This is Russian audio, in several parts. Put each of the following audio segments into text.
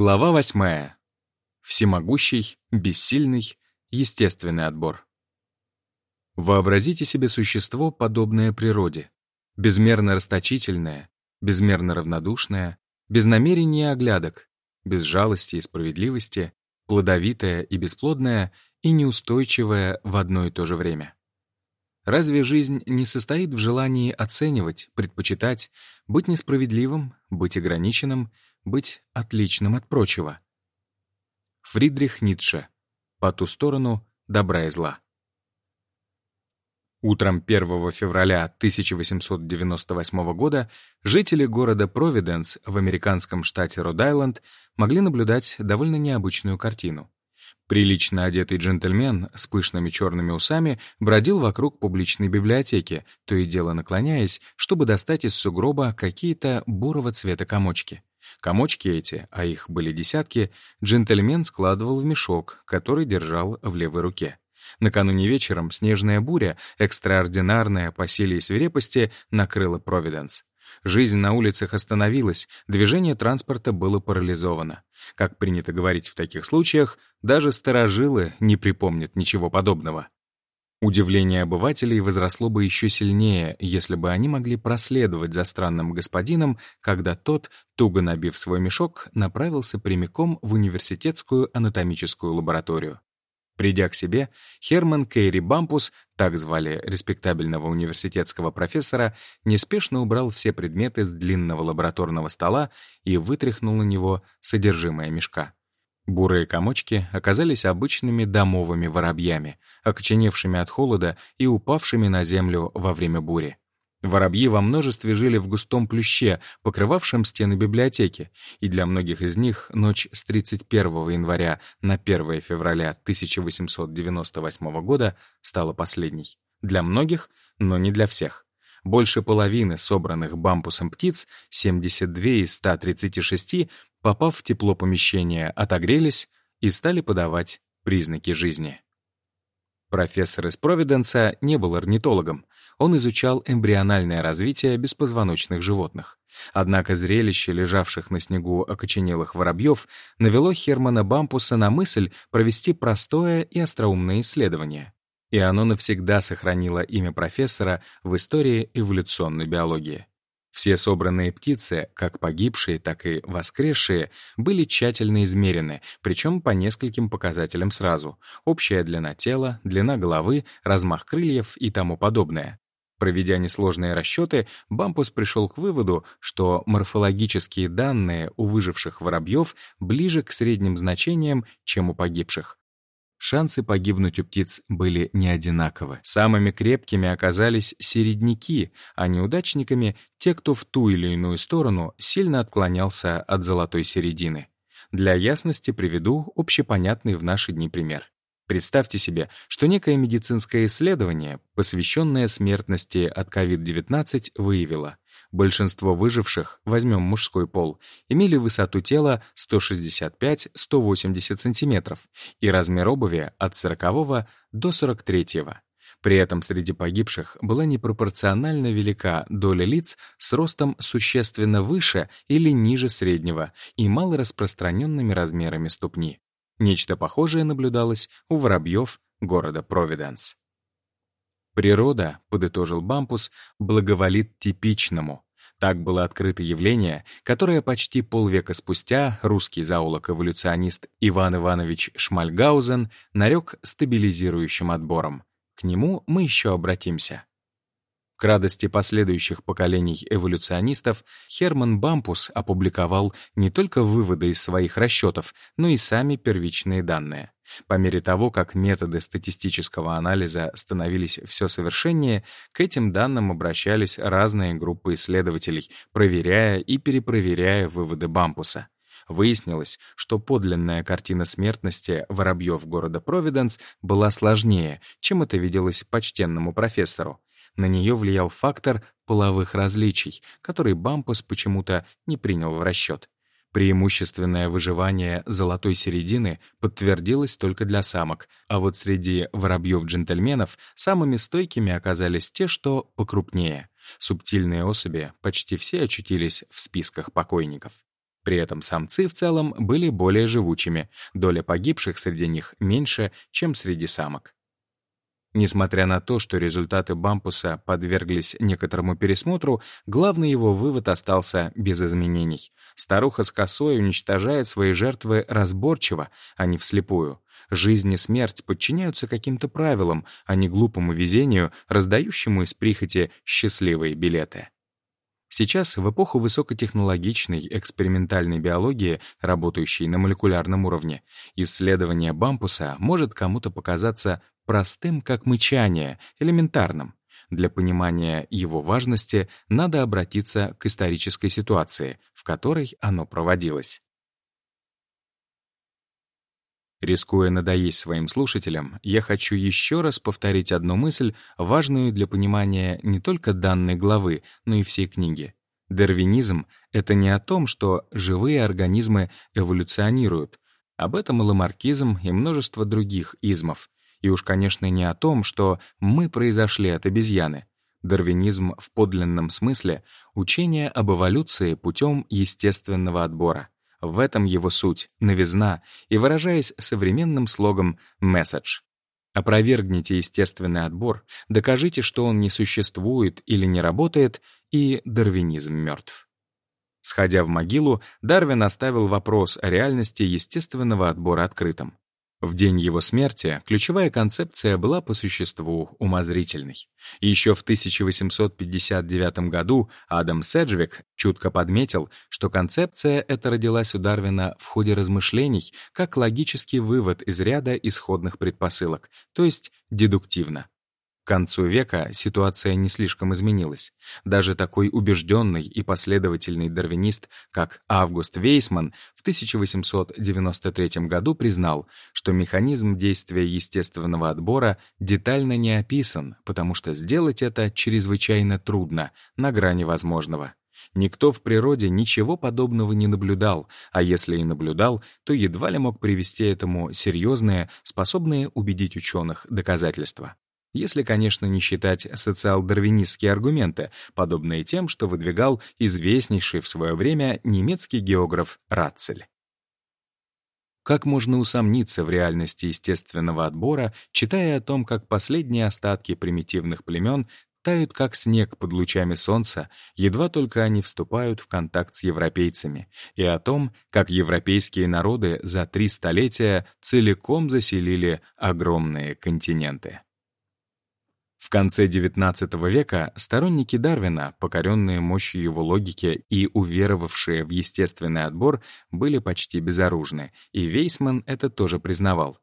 Глава восьмая. Всемогущий, бессильный, естественный отбор. Вообразите себе существо, подобное природе, безмерно расточительное, безмерно равнодушное, без намерения и оглядок, без жалости и справедливости, плодовитое и бесплодное и неустойчивое в одно и то же время. Разве жизнь не состоит в желании оценивать, предпочитать, быть несправедливым, быть ограниченным — быть отличным от прочего. Фридрих Ницше. По ту сторону добра и зла. Утром 1 февраля 1898 года жители города Провиденс в американском штате Род-Айленд могли наблюдать довольно необычную картину. Прилично одетый джентльмен с пышными черными усами бродил вокруг публичной библиотеки, то и дело наклоняясь, чтобы достать из сугроба какие-то бурого цвета комочки. Комочки эти, а их были десятки, джентльмен складывал в мешок, который держал в левой руке. Накануне вечером снежная буря, экстраординарная по силе и свирепости, накрыла Провиденс. Жизнь на улицах остановилась, движение транспорта было парализовано. Как принято говорить в таких случаях, даже старожилы не припомнят ничего подобного. Удивление обывателей возросло бы еще сильнее, если бы они могли проследовать за странным господином, когда тот, туго набив свой мешок, направился прямиком в университетскую анатомическую лабораторию. Придя к себе, Херман Кейри Бампус, так звали респектабельного университетского профессора, неспешно убрал все предметы с длинного лабораторного стола и вытряхнул на него содержимое мешка. Бурые комочки оказались обычными домовыми воробьями, окоченевшими от холода и упавшими на землю во время бури. Воробьи во множестве жили в густом плюще, покрывавшем стены библиотеки, и для многих из них ночь с 31 января на 1 февраля 1898 года стала последней. Для многих, но не для всех. Больше половины собранных бампусом птиц, 72 из 136, попав в тепло помещения, отогрелись и стали подавать признаки жизни. Профессор из Провиденса не был орнитологом. Он изучал эмбриональное развитие беспозвоночных животных. Однако зрелище лежавших на снегу окоченелых воробьев навело Хермана Бампуса на мысль провести простое и остроумное исследование. И оно навсегда сохранило имя профессора в истории эволюционной биологии. Все собранные птицы, как погибшие, так и воскресшие, были тщательно измерены, причем по нескольким показателям сразу. Общая длина тела, длина головы, размах крыльев и тому подобное. Проведя несложные расчеты, Бампус пришел к выводу, что морфологические данные у выживших воробьев ближе к средним значениям, чем у погибших. Шансы погибнуть у птиц были не одинаковы. Самыми крепкими оказались середняки, а неудачниками — те, кто в ту или иную сторону сильно отклонялся от золотой середины. Для ясности приведу общепонятный в наши дни пример. Представьте себе, что некое медицинское исследование, посвященное смертности от COVID-19, выявило, Большинство выживших, возьмем мужской пол, имели высоту тела 165-180 см и размер обуви от 40 до 43. -го. При этом среди погибших была непропорционально велика доля лиц с ростом существенно выше или ниже среднего и малораспространенными размерами ступни. Нечто похожее наблюдалось у воробьев города Провиденс. Природа, подытожил Бампус, благоволит типичному. Так было открыто явление, которое почти полвека спустя русский зоолог-эволюционист Иван Иванович Шмальгаузен нарек стабилизирующим отбором. К нему мы еще обратимся. К радости последующих поколений эволюционистов Херман Бампус опубликовал не только выводы из своих расчетов, но и сами первичные данные. По мере того, как методы статистического анализа становились все совершеннее, к этим данным обращались разные группы исследователей, проверяя и перепроверяя выводы Бампуса. Выяснилось, что подлинная картина смертности воробьев города Провиденс была сложнее, чем это виделось почтенному профессору. На нее влиял фактор половых различий, который Бампус почему-то не принял в расчет. Преимущественное выживание золотой середины подтвердилось только для самок, а вот среди воробьев-джентльменов самыми стойкими оказались те, что покрупнее. Субтильные особи почти все очутились в списках покойников. При этом самцы в целом были более живучими, доля погибших среди них меньше, чем среди самок. Несмотря на то, что результаты Бампуса подверглись некоторому пересмотру, главный его вывод остался без изменений. Старуха с косой уничтожает свои жертвы разборчиво, а не вслепую. Жизнь и смерть подчиняются каким-то правилам, а не глупому везению, раздающему из прихоти счастливые билеты. Сейчас, в эпоху высокотехнологичной экспериментальной биологии, работающей на молекулярном уровне, исследование бампуса может кому-то показаться простым, как мычание, элементарным. Для понимания его важности надо обратиться к исторической ситуации, в которой оно проводилось. Рискуя надоесть своим слушателям, я хочу еще раз повторить одну мысль, важную для понимания не только данной главы, но и всей книги. Дарвинизм — это не о том, что живые организмы эволюционируют. Об этом и ламаркизм, и множество других измов. И уж, конечно, не о том, что мы произошли от обезьяны. Дарвинизм в подлинном смысле — учение об эволюции путем естественного отбора. В этом его суть, новизна и, выражаясь современным слогом, «месседж». Опровергните естественный отбор, докажите, что он не существует или не работает, и дарвинизм мертв. Сходя в могилу, Дарвин оставил вопрос о реальности естественного отбора открытым. В день его смерти ключевая концепция была по существу умозрительной. Еще в 1859 году Адам Седжвик чутко подметил, что концепция эта родилась у Дарвина в ходе размышлений как логический вывод из ряда исходных предпосылок, то есть дедуктивно. К концу века ситуация не слишком изменилась. Даже такой убежденный и последовательный дарвинист, как Август Вейсман, в 1893 году признал, что механизм действия естественного отбора детально не описан, потому что сделать это чрезвычайно трудно, на грани возможного. Никто в природе ничего подобного не наблюдал, а если и наблюдал, то едва ли мог привести этому серьезные, способные убедить ученых доказательства если, конечно, не считать социал-дарвинистские аргументы, подобные тем, что выдвигал известнейший в свое время немецкий географ Ратцель. Как можно усомниться в реальности естественного отбора, читая о том, как последние остатки примитивных племен тают как снег под лучами солнца, едва только они вступают в контакт с европейцами, и о том, как европейские народы за три столетия целиком заселили огромные континенты. В конце XIX века сторонники Дарвина, покоренные мощью его логики и уверовавшие в естественный отбор, были почти безоружны, и Вейсман это тоже признавал.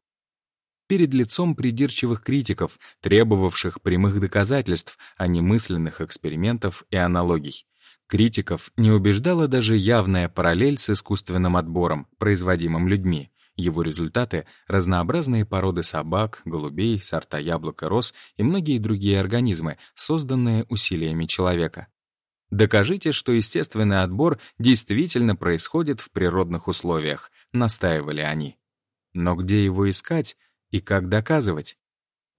Перед лицом придирчивых критиков, требовавших прямых доказательств, а не мысленных экспериментов и аналогий. Критиков не убеждала даже явная параллель с искусственным отбором, производимым людьми. Его результаты — разнообразные породы собак, голубей, сорта яблок и роз и многие другие организмы, созданные усилиями человека. Докажите, что естественный отбор действительно происходит в природных условиях, настаивали они. Но где его искать и как доказывать?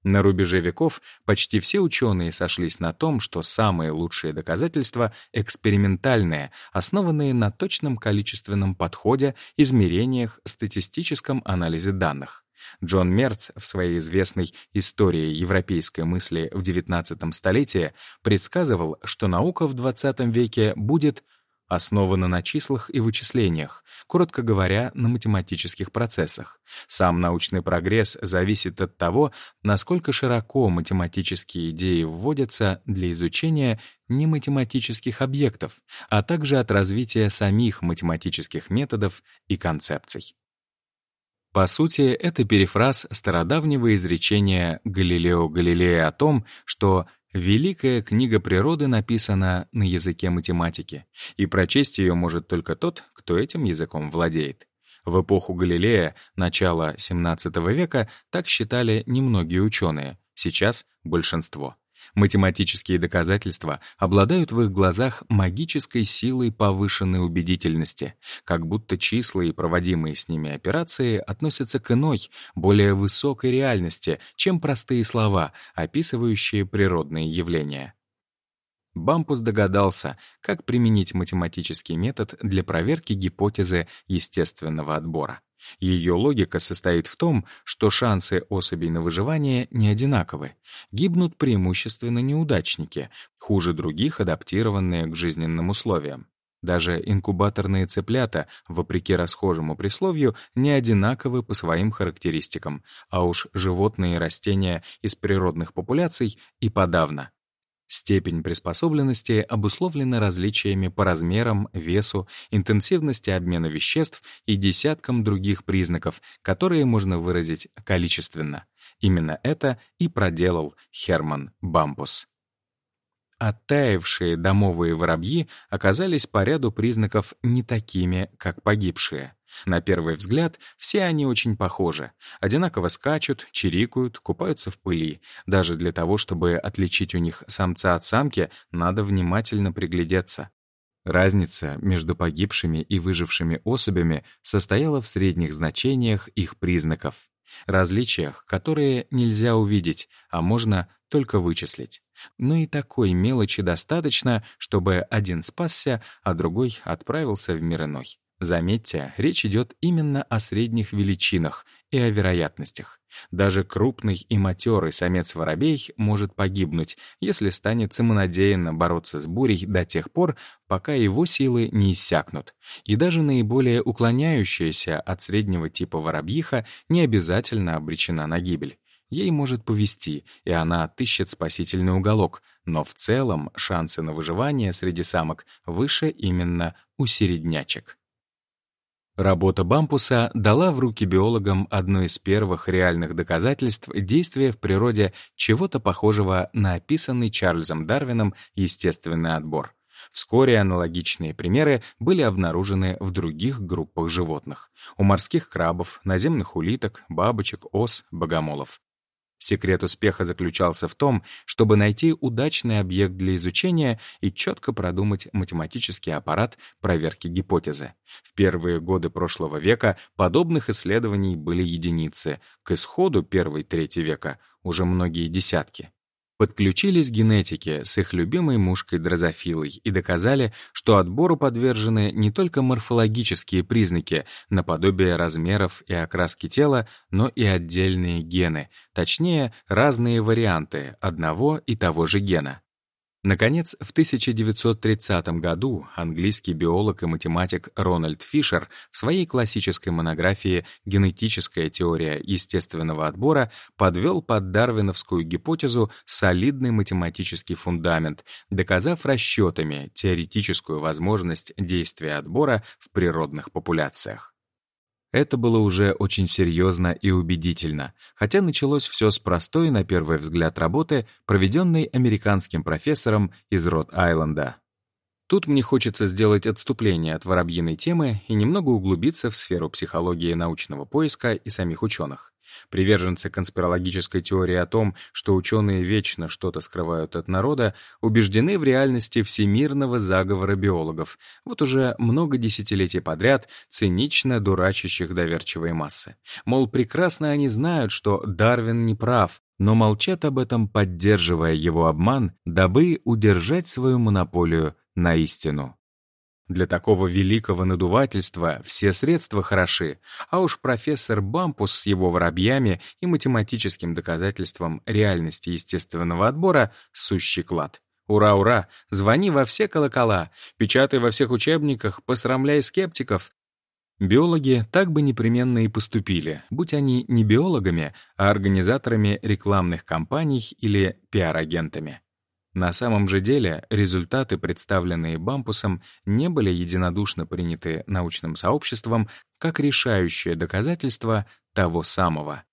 На рубеже веков почти все ученые сошлись на том, что самые лучшие доказательства экспериментальные, основанные на точном количественном подходе, измерениях, статистическом анализе данных. Джон Мерц в своей известной «Истории европейской мысли в XIX столетии» предсказывал, что наука в XX веке будет основана на числах и вычислениях, коротко говоря, на математических процессах. Сам научный прогресс зависит от того, насколько широко математические идеи вводятся для изучения нематематических объектов, а также от развития самих математических методов и концепций. По сути, это перефраз стародавнего изречения Галилео Галилея о том, что Великая книга природы написана на языке математики, и прочесть ее может только тот, кто этим языком владеет. В эпоху Галилея, начала XVII века, так считали немногие ученые, сейчас — большинство. Математические доказательства обладают в их глазах магической силой повышенной убедительности, как будто числа и проводимые с ними операции относятся к иной, более высокой реальности, чем простые слова, описывающие природные явления. Бампус догадался, как применить математический метод для проверки гипотезы естественного отбора. Ее логика состоит в том, что шансы особей на выживание не одинаковы. Гибнут преимущественно неудачники, хуже других адаптированные к жизненным условиям. Даже инкубаторные цыплята, вопреки расхожему присловию, не одинаковы по своим характеристикам, а уж животные и растения из природных популяций и подавно. Степень приспособленности обусловлена различиями по размерам, весу, интенсивности обмена веществ и десяткам других признаков, которые можно выразить количественно. Именно это и проделал Херман Бампус. Оттаившие домовые воробьи оказались по ряду признаков не такими, как погибшие. На первый взгляд, все они очень похожи. Одинаково скачут, чирикают, купаются в пыли. Даже для того, чтобы отличить у них самца от самки, надо внимательно приглядеться. Разница между погибшими и выжившими особями состояла в средних значениях их признаков. Различиях, которые нельзя увидеть, а можно только вычислить. Но и такой мелочи достаточно, чтобы один спасся, а другой отправился в мир иной. Заметьте, речь идет именно о средних величинах и о вероятностях. Даже крупный и матерый самец-воробей может погибнуть, если станет самонадеянно бороться с бурей до тех пор, пока его силы не иссякнут. И даже наиболее уклоняющаяся от среднего типа воробьиха не обязательно обречена на гибель. Ей может повести, и она отыщет спасительный уголок, но в целом шансы на выживание среди самок выше именно у середнячек. Работа Бампуса дала в руки биологам одно из первых реальных доказательств действия в природе чего-то похожего на описанный Чарльзом Дарвином естественный отбор. Вскоре аналогичные примеры были обнаружены в других группах животных. У морских крабов, наземных улиток, бабочек, ос, богомолов. Секрет успеха заключался в том, чтобы найти удачный объект для изучения и четко продумать математический аппарат проверки гипотезы. В первые годы прошлого века подобных исследований были единицы, к исходу первой трети века уже многие десятки. Подключились генетики с их любимой мушкой дрозофилой и доказали, что отбору подвержены не только морфологические признаки, наподобие размеров и окраски тела, но и отдельные гены, точнее, разные варианты одного и того же гена. Наконец, в 1930 году английский биолог и математик Рональд Фишер в своей классической монографии «Генетическая теория естественного отбора» подвел под дарвиновскую гипотезу солидный математический фундамент, доказав расчетами теоретическую возможность действия отбора в природных популяциях. Это было уже очень серьезно и убедительно, хотя началось все с простой, на первый взгляд, работы, проведенной американским профессором из Род-Айленда. Тут мне хочется сделать отступление от воробьиной темы и немного углубиться в сферу психологии научного поиска и самих ученых. Приверженцы конспирологической теории о том, что ученые вечно что-то скрывают от народа, убеждены в реальности всемирного заговора биологов, вот уже много десятилетий подряд цинично дурачащих доверчивые массы. Мол, прекрасно они знают, что Дарвин не прав, но молчат об этом, поддерживая его обман, дабы удержать свою монополию на истину. Для такого великого надувательства все средства хороши, а уж профессор Бампус с его воробьями и математическим доказательством реальности естественного отбора — сущий клад. Ура, ура! Звони во все колокола, печатай во всех учебниках, посрамляй скептиков. Биологи так бы непременно и поступили, будь они не биологами, а организаторами рекламных кампаний или пиар-агентами. На самом же деле результаты, представленные Бампусом, не были единодушно приняты научным сообществом как решающее доказательство того самого.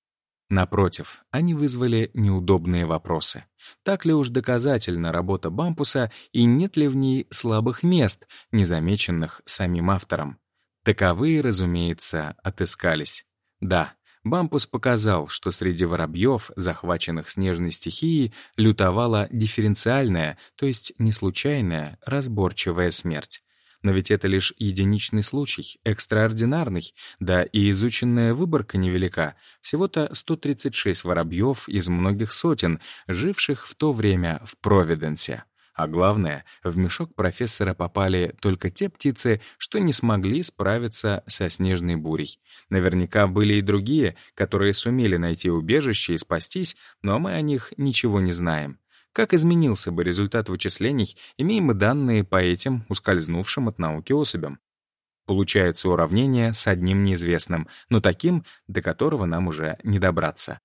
Напротив, они вызвали неудобные вопросы. Так ли уж доказательна работа Бампуса и нет ли в ней слабых мест, незамеченных самим автором? Таковые, разумеется, отыскались. Да, Бампус показал, что среди воробьев, захваченных снежной стихией, лютовала дифференциальная, то есть не случайная, разборчивая смерть. Но ведь это лишь единичный случай, экстраординарный, да и изученная выборка невелика, всего-то 136 воробьев из многих сотен, живших в то время в Провиденсе. А главное, в мешок профессора попали только те птицы, что не смогли справиться со снежной бурей. Наверняка были и другие, которые сумели найти убежище и спастись, но мы о них ничего не знаем. Как изменился бы результат вычислений, имеем мы данные по этим ускользнувшим от науки особям? Получается уравнение с одним неизвестным, но таким, до которого нам уже не добраться.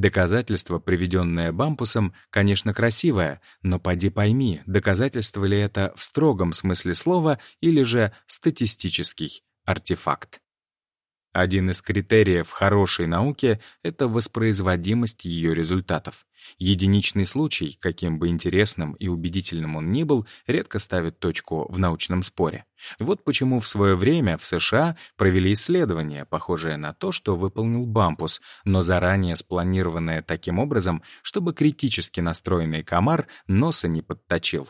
Доказательство, приведенное Бампусом, конечно, красивое, но поди пойми, доказательство ли это в строгом смысле слова или же статистический артефакт. Один из критериев хорошей науки — это воспроизводимость ее результатов. Единичный случай, каким бы интересным и убедительным он ни был, редко ставит точку в научном споре. Вот почему в свое время в США провели исследование, похожее на то, что выполнил Бампус, но заранее спланированное таким образом, чтобы критически настроенный комар носа не подточил.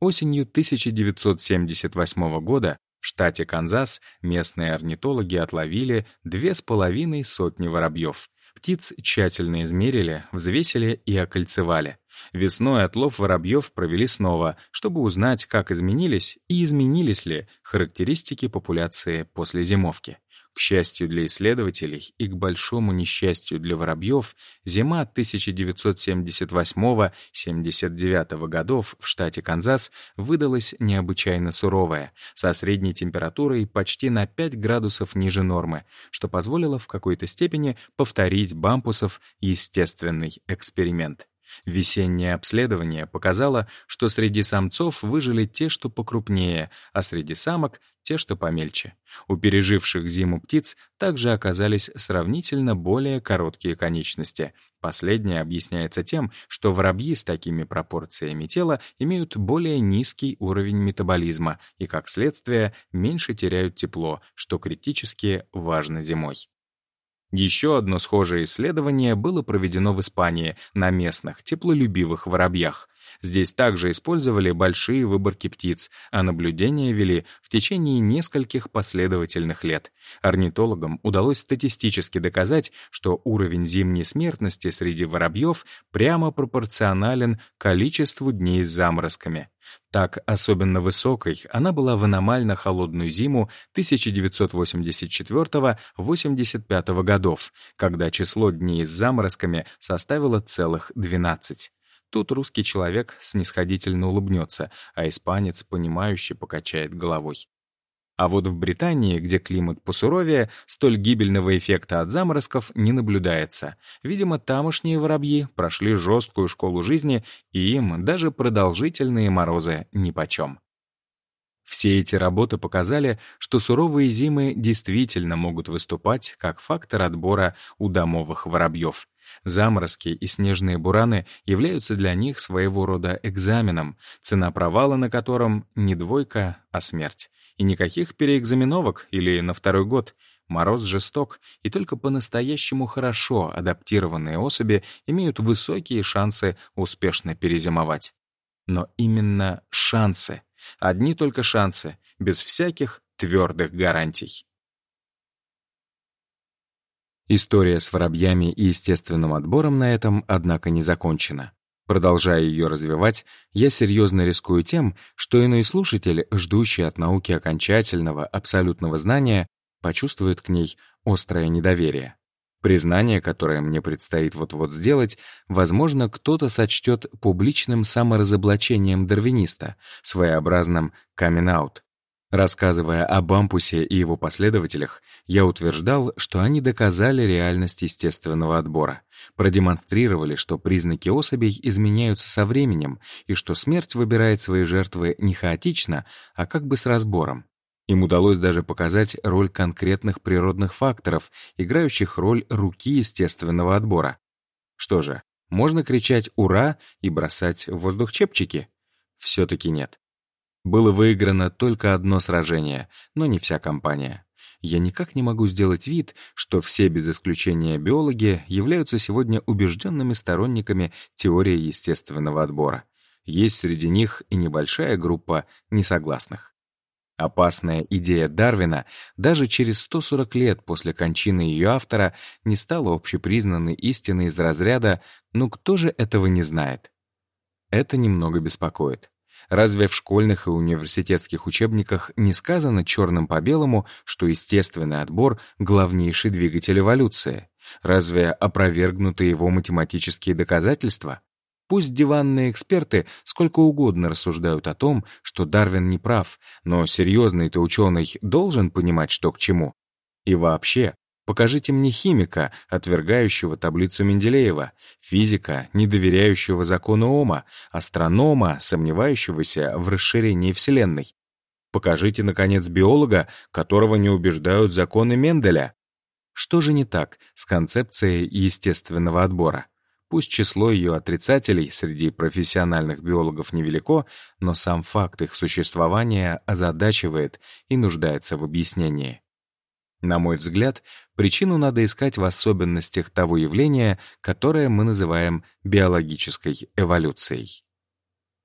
Осенью 1978 года в штате Канзас местные орнитологи отловили две с половиной сотни воробьев. Птиц тщательно измерили, взвесили и окольцевали. Весной отлов воробьев провели снова, чтобы узнать, как изменились и изменились ли характеристики популяции после зимовки. К счастью для исследователей и к большому несчастью для воробьев, зима 1978-79 годов в штате Канзас выдалась необычайно суровая, со средней температурой почти на 5 градусов ниже нормы, что позволило в какой-то степени повторить Бампусов естественный эксперимент. Весеннее обследование показало, что среди самцов выжили те, что покрупнее, а среди самок — те, что помельче. У переживших зиму птиц также оказались сравнительно более короткие конечности. Последнее объясняется тем, что воробьи с такими пропорциями тела имеют более низкий уровень метаболизма и, как следствие, меньше теряют тепло, что критически важно зимой. Еще одно схожее исследование было проведено в Испании на местных, теплолюбивых воробьях. Здесь также использовали большие выборки птиц, а наблюдения вели в течение нескольких последовательных лет. Орнитологам удалось статистически доказать, что уровень зимней смертности среди воробьев прямо пропорционален количеству дней с заморозками. Так, особенно высокой она была в аномально холодную зиму 1984-85 годов, когда число дней с заморозками составило целых 12. Тут русский человек снисходительно улыбнется, а испанец, понимающе покачает головой. А вот в Британии, где климат посуровее, столь гибельного эффекта от заморозков не наблюдается. Видимо, тамошние воробьи прошли жесткую школу жизни, и им даже продолжительные морозы нипочем. Все эти работы показали, что суровые зимы действительно могут выступать как фактор отбора у домовых воробьев. Заморозки и снежные бураны являются для них своего рода экзаменом, цена провала на котором не двойка, а смерть. И никаких переэкзаменовок или на второй год. Мороз жесток, и только по-настоящему хорошо адаптированные особи имеют высокие шансы успешно перезимовать. Но именно шансы. Одни только шансы, без всяких твердых гарантий. История с воробьями и естественным отбором на этом, однако, не закончена. Продолжая ее развивать, я серьезно рискую тем, что иной слушатель, ждущий от науки окончательного, абсолютного знания, почувствует к ней острое недоверие. Признание, которое мне предстоит вот-вот сделать, возможно, кто-то сочтет публичным саморазоблачением дарвиниста, своеобразным камин-аут. Рассказывая о Бампусе и его последователях, я утверждал, что они доказали реальность естественного отбора, продемонстрировали, что признаки особей изменяются со временем и что смерть выбирает свои жертвы не хаотично, а как бы с разбором. Им удалось даже показать роль конкретных природных факторов, играющих роль руки естественного отбора. Что же, можно кричать «Ура!» и бросать в воздух чепчики? Все-таки нет. Было выиграно только одно сражение, но не вся компания. Я никак не могу сделать вид, что все без исключения биологи являются сегодня убежденными сторонниками теории естественного отбора. Есть среди них и небольшая группа несогласных. Опасная идея Дарвина даже через 140 лет после кончины ее автора не стала общепризнанной истиной из разряда «ну кто же этого не знает?» Это немного беспокоит. Разве в школьных и университетских учебниках не сказано черным по белому, что естественный отбор — главнейший двигатель эволюции? Разве опровергнуты его математические доказательства? Пусть диванные эксперты сколько угодно рассуждают о том, что Дарвин не прав, но серьезный-то ученый должен понимать, что к чему. И вообще, покажите мне химика, отвергающего таблицу Менделеева, физика, не доверяющего закону Ома, астронома, сомневающегося в расширении Вселенной. Покажите, наконец, биолога, которого не убеждают законы Менделя. Что же не так с концепцией естественного отбора? Пусть число ее отрицателей среди профессиональных биологов невелико, но сам факт их существования озадачивает и нуждается в объяснении. На мой взгляд, причину надо искать в особенностях того явления, которое мы называем биологической эволюцией.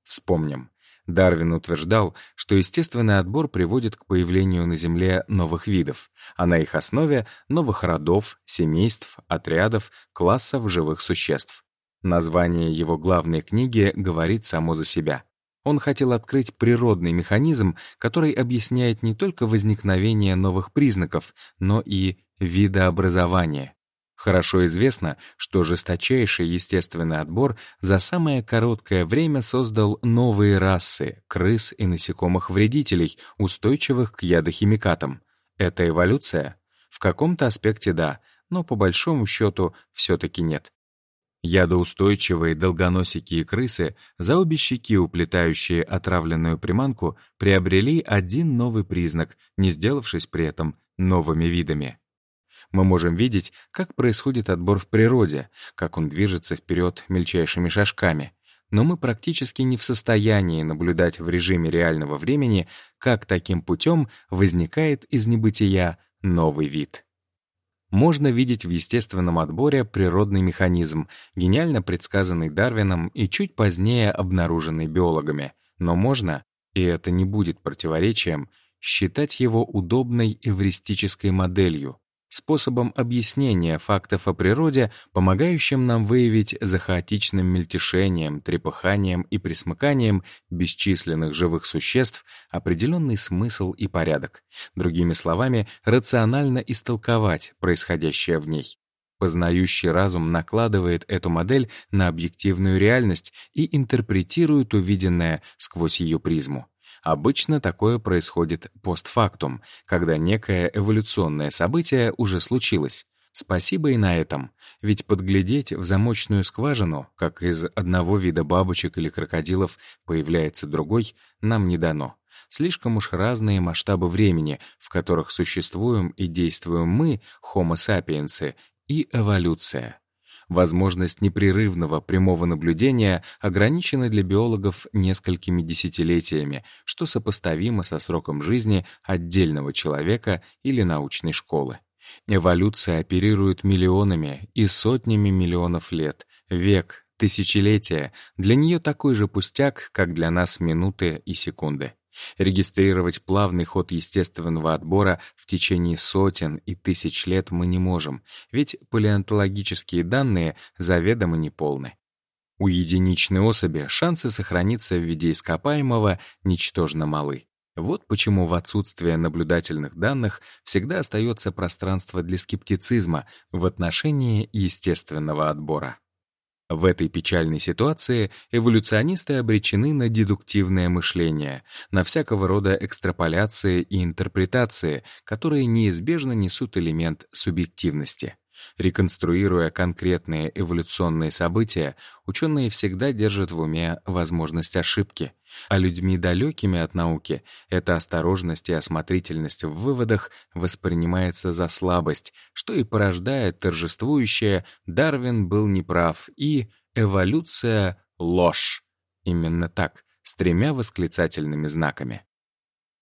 Вспомним. Дарвин утверждал, что естественный отбор приводит к появлению на Земле новых видов, а на их основе — новых родов, семейств, отрядов, классов живых существ. Название его главной книги говорит само за себя. Он хотел открыть природный механизм, который объясняет не только возникновение новых признаков, но и видообразование. Хорошо известно, что жесточайший естественный отбор за самое короткое время создал новые расы крыс и насекомых-вредителей, устойчивых к ядохимикатам. Это эволюция? В каком-то аспекте да, но по большому счету все-таки нет. Ядоустойчивые долгоносики и крысы, за обе щеки уплетающие отравленную приманку, приобрели один новый признак, не сделавшись при этом новыми видами. Мы можем видеть, как происходит отбор в природе, как он движется вперед мельчайшими шажками. Но мы практически не в состоянии наблюдать в режиме реального времени, как таким путем возникает из небытия новый вид. Можно видеть в естественном отборе природный механизм, гениально предсказанный Дарвином и чуть позднее обнаруженный биологами. Но можно, и это не будет противоречием, считать его удобной эвристической моделью, способом объяснения фактов о природе, помогающим нам выявить за хаотичным мельтешением, трепыханием и присмыканием бесчисленных живых существ определенный смысл и порядок. Другими словами, рационально истолковать происходящее в ней. Познающий разум накладывает эту модель на объективную реальность и интерпретирует увиденное сквозь ее призму. Обычно такое происходит постфактум, когда некое эволюционное событие уже случилось. Спасибо и на этом, ведь подглядеть в замочную скважину, как из одного вида бабочек или крокодилов появляется другой, нам не дано. Слишком уж разные масштабы времени, в которых существуем и действуем мы, homo sapiens, и эволюция. Возможность непрерывного прямого наблюдения ограничена для биологов несколькими десятилетиями, что сопоставимо со сроком жизни отдельного человека или научной школы. Эволюция оперирует миллионами и сотнями миллионов лет, век, тысячелетия, для нее такой же пустяк, как для нас минуты и секунды. Регистрировать плавный ход естественного отбора в течение сотен и тысяч лет мы не можем, ведь палеонтологические данные заведомо неполны. У единичной особи шансы сохраниться в виде ископаемого ничтожно малы. Вот почему в отсутствие наблюдательных данных всегда остается пространство для скептицизма в отношении естественного отбора. В этой печальной ситуации эволюционисты обречены на дедуктивное мышление, на всякого рода экстраполяции и интерпретации, которые неизбежно несут элемент субъективности. Реконструируя конкретные эволюционные события, ученые всегда держат в уме возможность ошибки, а людьми далекими от науки эта осторожность и осмотрительность в выводах воспринимается за слабость, что и порождает торжествующее «Дарвин был неправ» и «Эволюция — ложь». Именно так, с тремя восклицательными знаками.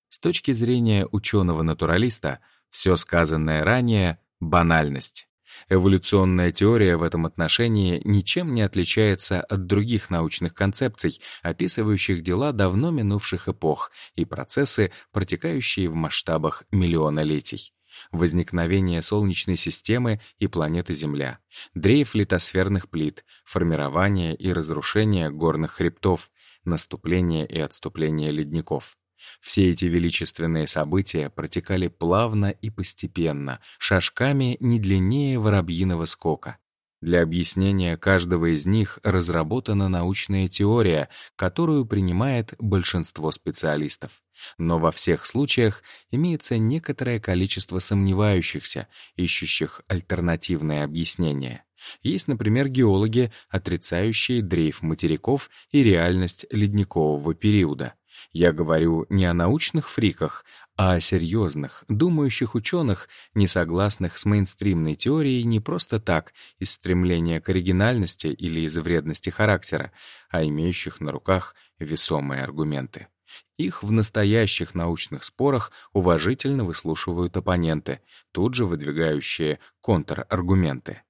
С точки зрения ученого-натуралиста, все сказанное ранее — банальность. Эволюционная теория в этом отношении ничем не отличается от других научных концепций, описывающих дела давно минувших эпох и процессы, протекающие в масштабах миллионолетий. Возникновение Солнечной системы и планеты Земля, дрейф литосферных плит, формирование и разрушение горных хребтов, наступление и отступление ледников. Все эти величественные события протекали плавно и постепенно, шажками не длиннее воробьиного скока. Для объяснения каждого из них разработана научная теория, которую принимает большинство специалистов. Но во всех случаях имеется некоторое количество сомневающихся, ищущих альтернативное объяснение. Есть, например, геологи, отрицающие дрейф материков и реальность ледникового периода. Я говорю не о научных фриках, а о серьезных, думающих ученых, не согласных с мейнстримной теорией не просто так, из стремления к оригинальности или из вредности характера, а имеющих на руках весомые аргументы. Их в настоящих научных спорах уважительно выслушивают оппоненты, тут же выдвигающие контраргументы.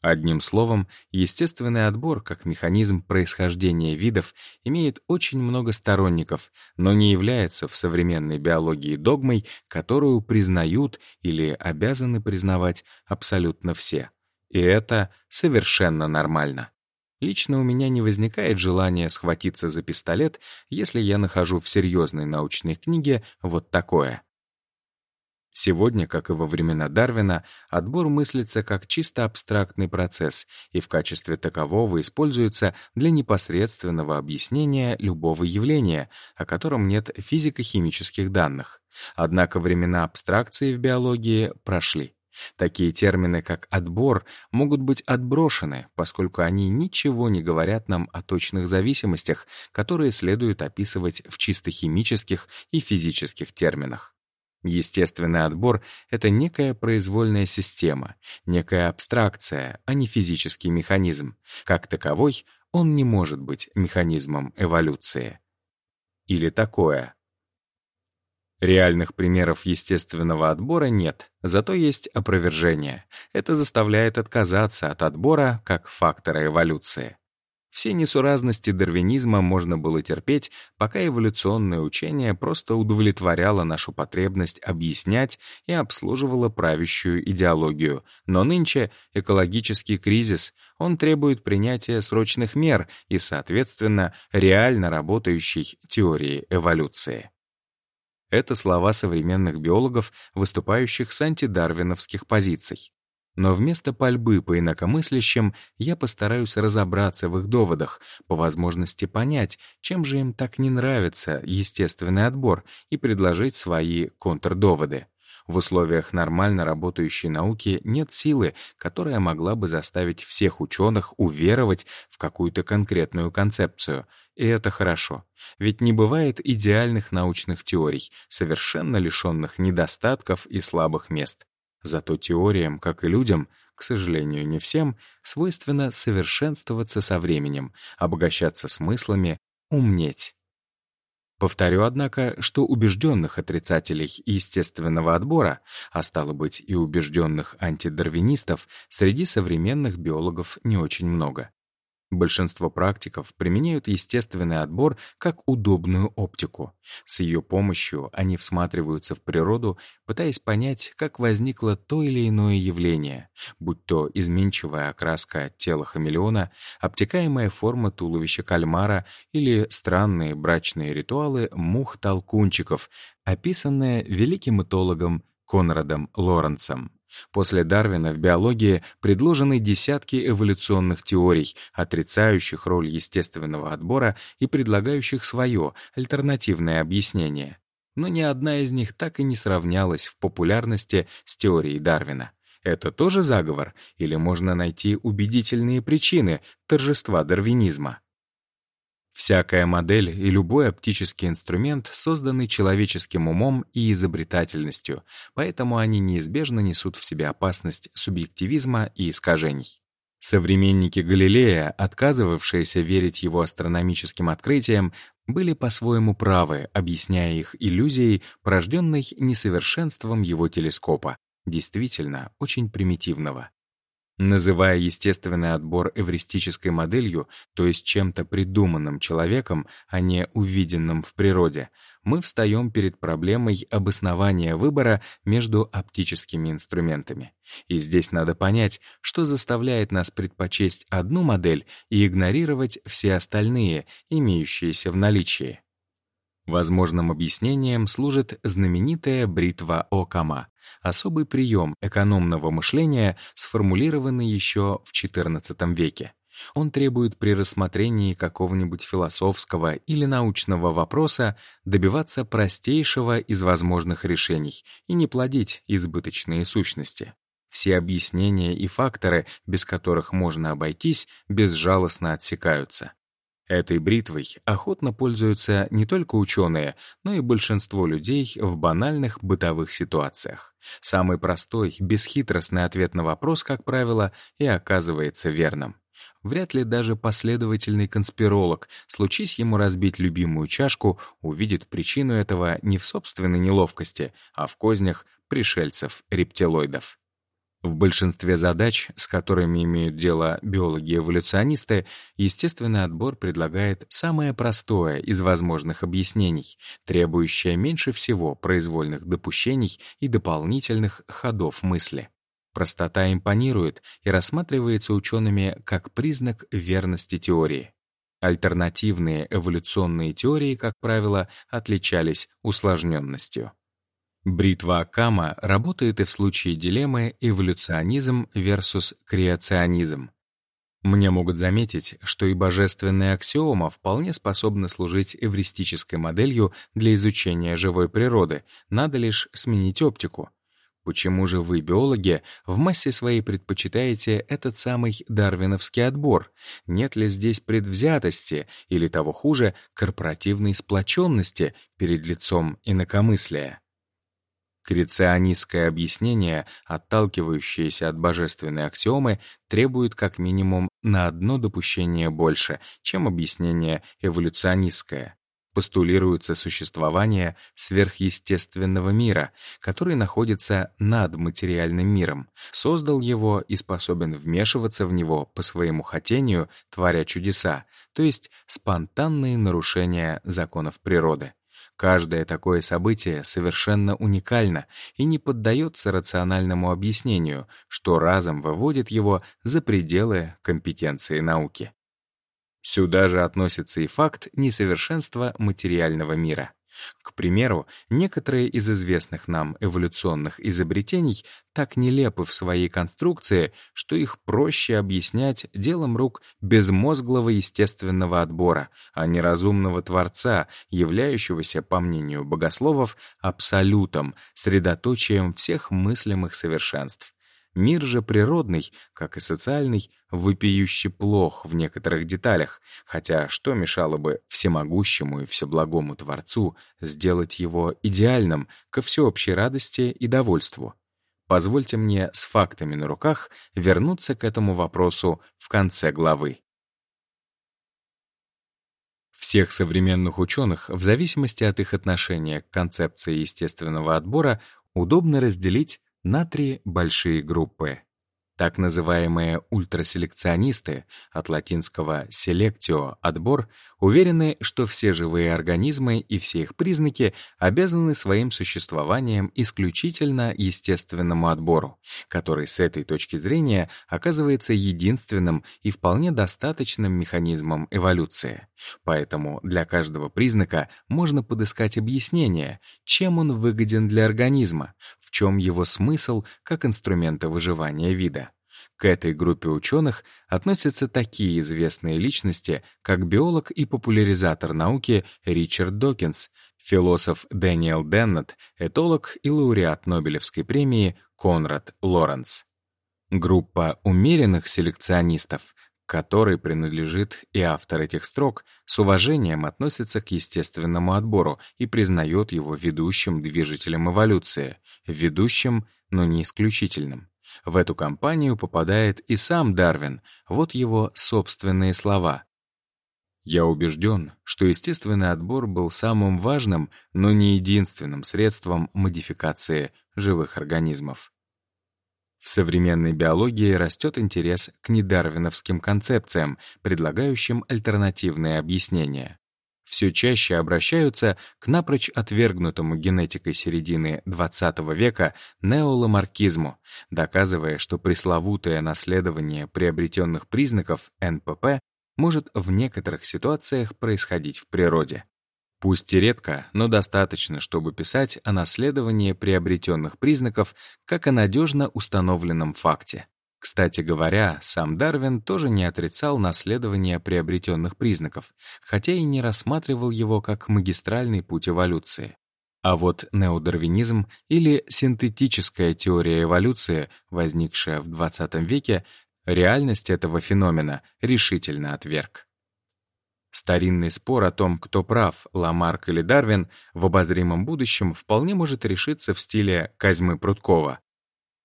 Одним словом, естественный отбор как механизм происхождения видов имеет очень много сторонников, но не является в современной биологии догмой, которую признают или обязаны признавать абсолютно все. И это совершенно нормально. Лично у меня не возникает желания схватиться за пистолет, если я нахожу в серьезной научной книге вот такое — Сегодня, как и во времена Дарвина, отбор мыслится как чисто абстрактный процесс и в качестве такового используется для непосредственного объяснения любого явления, о котором нет физико-химических данных. Однако времена абстракции в биологии прошли. Такие термины, как «отбор», могут быть отброшены, поскольку они ничего не говорят нам о точных зависимостях, которые следует описывать в чисто химических и физических терминах. Естественный отбор — это некая произвольная система, некая абстракция, а не физический механизм. Как таковой, он не может быть механизмом эволюции. Или такое. Реальных примеров естественного отбора нет, зато есть опровержение. Это заставляет отказаться от отбора как фактора эволюции. Все несуразности дарвинизма можно было терпеть, пока эволюционное учение просто удовлетворяло нашу потребность объяснять и обслуживало правящую идеологию. Но нынче экологический кризис, он требует принятия срочных мер и, соответственно, реально работающей теории эволюции. Это слова современных биологов, выступающих с антидарвиновских позиций. Но вместо пальбы по инакомыслящим я постараюсь разобраться в их доводах, по возможности понять, чем же им так не нравится естественный отбор, и предложить свои контрдоводы. В условиях нормально работающей науки нет силы, которая могла бы заставить всех ученых уверовать в какую-то конкретную концепцию. И это хорошо. Ведь не бывает идеальных научных теорий, совершенно лишенных недостатков и слабых мест. Зато теориям, как и людям, к сожалению, не всем, свойственно совершенствоваться со временем, обогащаться смыслами, умнеть. Повторю, однако, что убежденных отрицателей естественного отбора, а стало быть и убежденных антидарвинистов, среди современных биологов не очень много. Большинство практиков применяют естественный отбор как удобную оптику. С ее помощью они всматриваются в природу, пытаясь понять, как возникло то или иное явление, будь то изменчивая окраска тела хамелеона, обтекаемая форма туловища кальмара или странные брачные ритуалы мух-толкунчиков, описанные великим этологом Конрадом Лоренцем. После Дарвина в биологии предложены десятки эволюционных теорий, отрицающих роль естественного отбора и предлагающих свое, альтернативное объяснение. Но ни одна из них так и не сравнялась в популярности с теорией Дарвина. Это тоже заговор, или можно найти убедительные причины торжества дарвинизма? Всякая модель и любой оптический инструмент созданы человеческим умом и изобретательностью, поэтому они неизбежно несут в себе опасность субъективизма и искажений. Современники Галилея, отказывавшиеся верить его астрономическим открытиям, были по-своему правы, объясняя их иллюзией, порожденной несовершенством его телескопа, действительно очень примитивного. Называя естественный отбор эвристической моделью, то есть чем-то придуманным человеком, а не увиденным в природе, мы встаем перед проблемой обоснования выбора между оптическими инструментами. И здесь надо понять, что заставляет нас предпочесть одну модель и игнорировать все остальные, имеющиеся в наличии. Возможным объяснением служит знаменитая бритва Окама, особый прием экономного мышления, сформулированный еще в XIV веке. Он требует при рассмотрении какого-нибудь философского или научного вопроса добиваться простейшего из возможных решений и не плодить избыточные сущности. Все объяснения и факторы, без которых можно обойтись, безжалостно отсекаются. Этой бритвой охотно пользуются не только ученые, но и большинство людей в банальных бытовых ситуациях. Самый простой, бесхитростный ответ на вопрос, как правило, и оказывается верным. Вряд ли даже последовательный конспиролог, случись ему разбить любимую чашку, увидит причину этого не в собственной неловкости, а в кознях пришельцев-рептилоидов. В большинстве задач, с которыми имеют дело биологи-эволюционисты, естественный отбор предлагает самое простое из возможных объяснений, требующее меньше всего произвольных допущений и дополнительных ходов мысли. Простота импонирует и рассматривается учеными как признак верности теории. Альтернативные эволюционные теории, как правило, отличались усложненностью. Бритва Акама работает и в случае дилеммы эволюционизм versus креационизм. Мне могут заметить, что и божественная аксиома вполне способна служить эвристической моделью для изучения живой природы, надо лишь сменить оптику. Почему же вы, биологи, в массе своей предпочитаете этот самый дарвиновский отбор? Нет ли здесь предвзятости или, того хуже, корпоративной сплоченности перед лицом инакомыслия? Креационистское объяснение, отталкивающееся от божественной аксиомы, требует как минимум на одно допущение больше, чем объяснение эволюционистское. Постулируется существование сверхъестественного мира, который находится над материальным миром, создал его и способен вмешиваться в него по своему хотению, творя чудеса, то есть спонтанные нарушения законов природы. Каждое такое событие совершенно уникально и не поддается рациональному объяснению, что разом выводит его за пределы компетенции науки. Сюда же относится и факт несовершенства материального мира. К примеру, некоторые из известных нам эволюционных изобретений так нелепы в своей конструкции, что их проще объяснять делом рук безмозглого естественного отбора, а не разумного Творца, являющегося, по мнению богословов, абсолютом, средоточием всех мыслимых совершенств. Мир же природный, как и социальный, вопиюще плох в некоторых деталях, хотя что мешало бы всемогущему и всеблагому Творцу сделать его идеальным ко всеобщей радости и довольству? Позвольте мне с фактами на руках вернуться к этому вопросу в конце главы. Всех современных ученых, в зависимости от их отношения к концепции естественного отбора, удобно разделить на три большие группы. Так называемые ультраселекционисты, от латинского «selectio» — «отбор», уверены, что все живые организмы и все их признаки обязаны своим существованием исключительно естественному отбору, который с этой точки зрения оказывается единственным и вполне достаточным механизмом эволюции. Поэтому для каждого признака можно подыскать объяснение, чем он выгоден для организма, в чем его смысл как инструмента выживания вида. К этой группе ученых относятся такие известные личности, как биолог и популяризатор науки Ричард Докинс, философ Дэниел Деннет, этолог и лауреат Нобелевской премии Конрад Лоренс. Группа умеренных селекционистов, которой принадлежит и автор этих строк, с уважением относится к естественному отбору и признает его ведущим движителем эволюции, ведущим, но не исключительным. В эту компанию попадает и сам Дарвин, вот его собственные слова. «Я убежден, что естественный отбор был самым важным, но не единственным средством модификации живых организмов». В современной биологии растет интерес к недарвиновским концепциям, предлагающим альтернативные объяснения. Все чаще обращаются к напрочь отвергнутому генетикой середины XX века неоламаркизму, доказывая, что пресловутое наследование приобретенных признаков НПП может в некоторых ситуациях происходить в природе. Пусть и редко, но достаточно, чтобы писать о наследовании приобретенных признаков как о надежно установленном факте. Кстати говоря, сам Дарвин тоже не отрицал наследование приобретенных признаков, хотя и не рассматривал его как магистральный путь эволюции. А вот неодарвинизм или синтетическая теория эволюции, возникшая в XX веке, реальность этого феномена решительно отверг. Старинный спор о том, кто прав, Ламарк или Дарвин, в обозримом будущем вполне может решиться в стиле Козьмы Пруткова.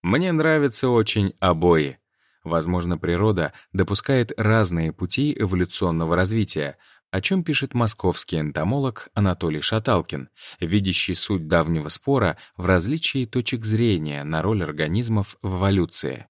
«Мне нравятся очень обои». Возможно, природа допускает разные пути эволюционного развития, о чем пишет московский энтомолог Анатолий Шаталкин, видящий суть давнего спора в различии точек зрения на роль организмов в эволюции.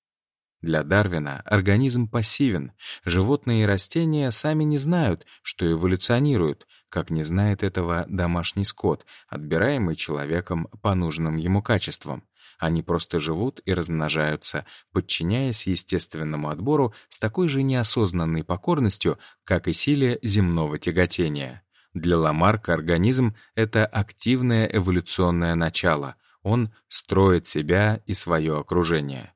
Для Дарвина организм пассивен. Животные и растения сами не знают, что эволюционируют, как не знает этого домашний скот, отбираемый человеком по нужным ему качествам. Они просто живут и размножаются, подчиняясь естественному отбору с такой же неосознанной покорностью, как и силе земного тяготения. Для Ламарка организм — это активное эволюционное начало. Он строит себя и свое окружение.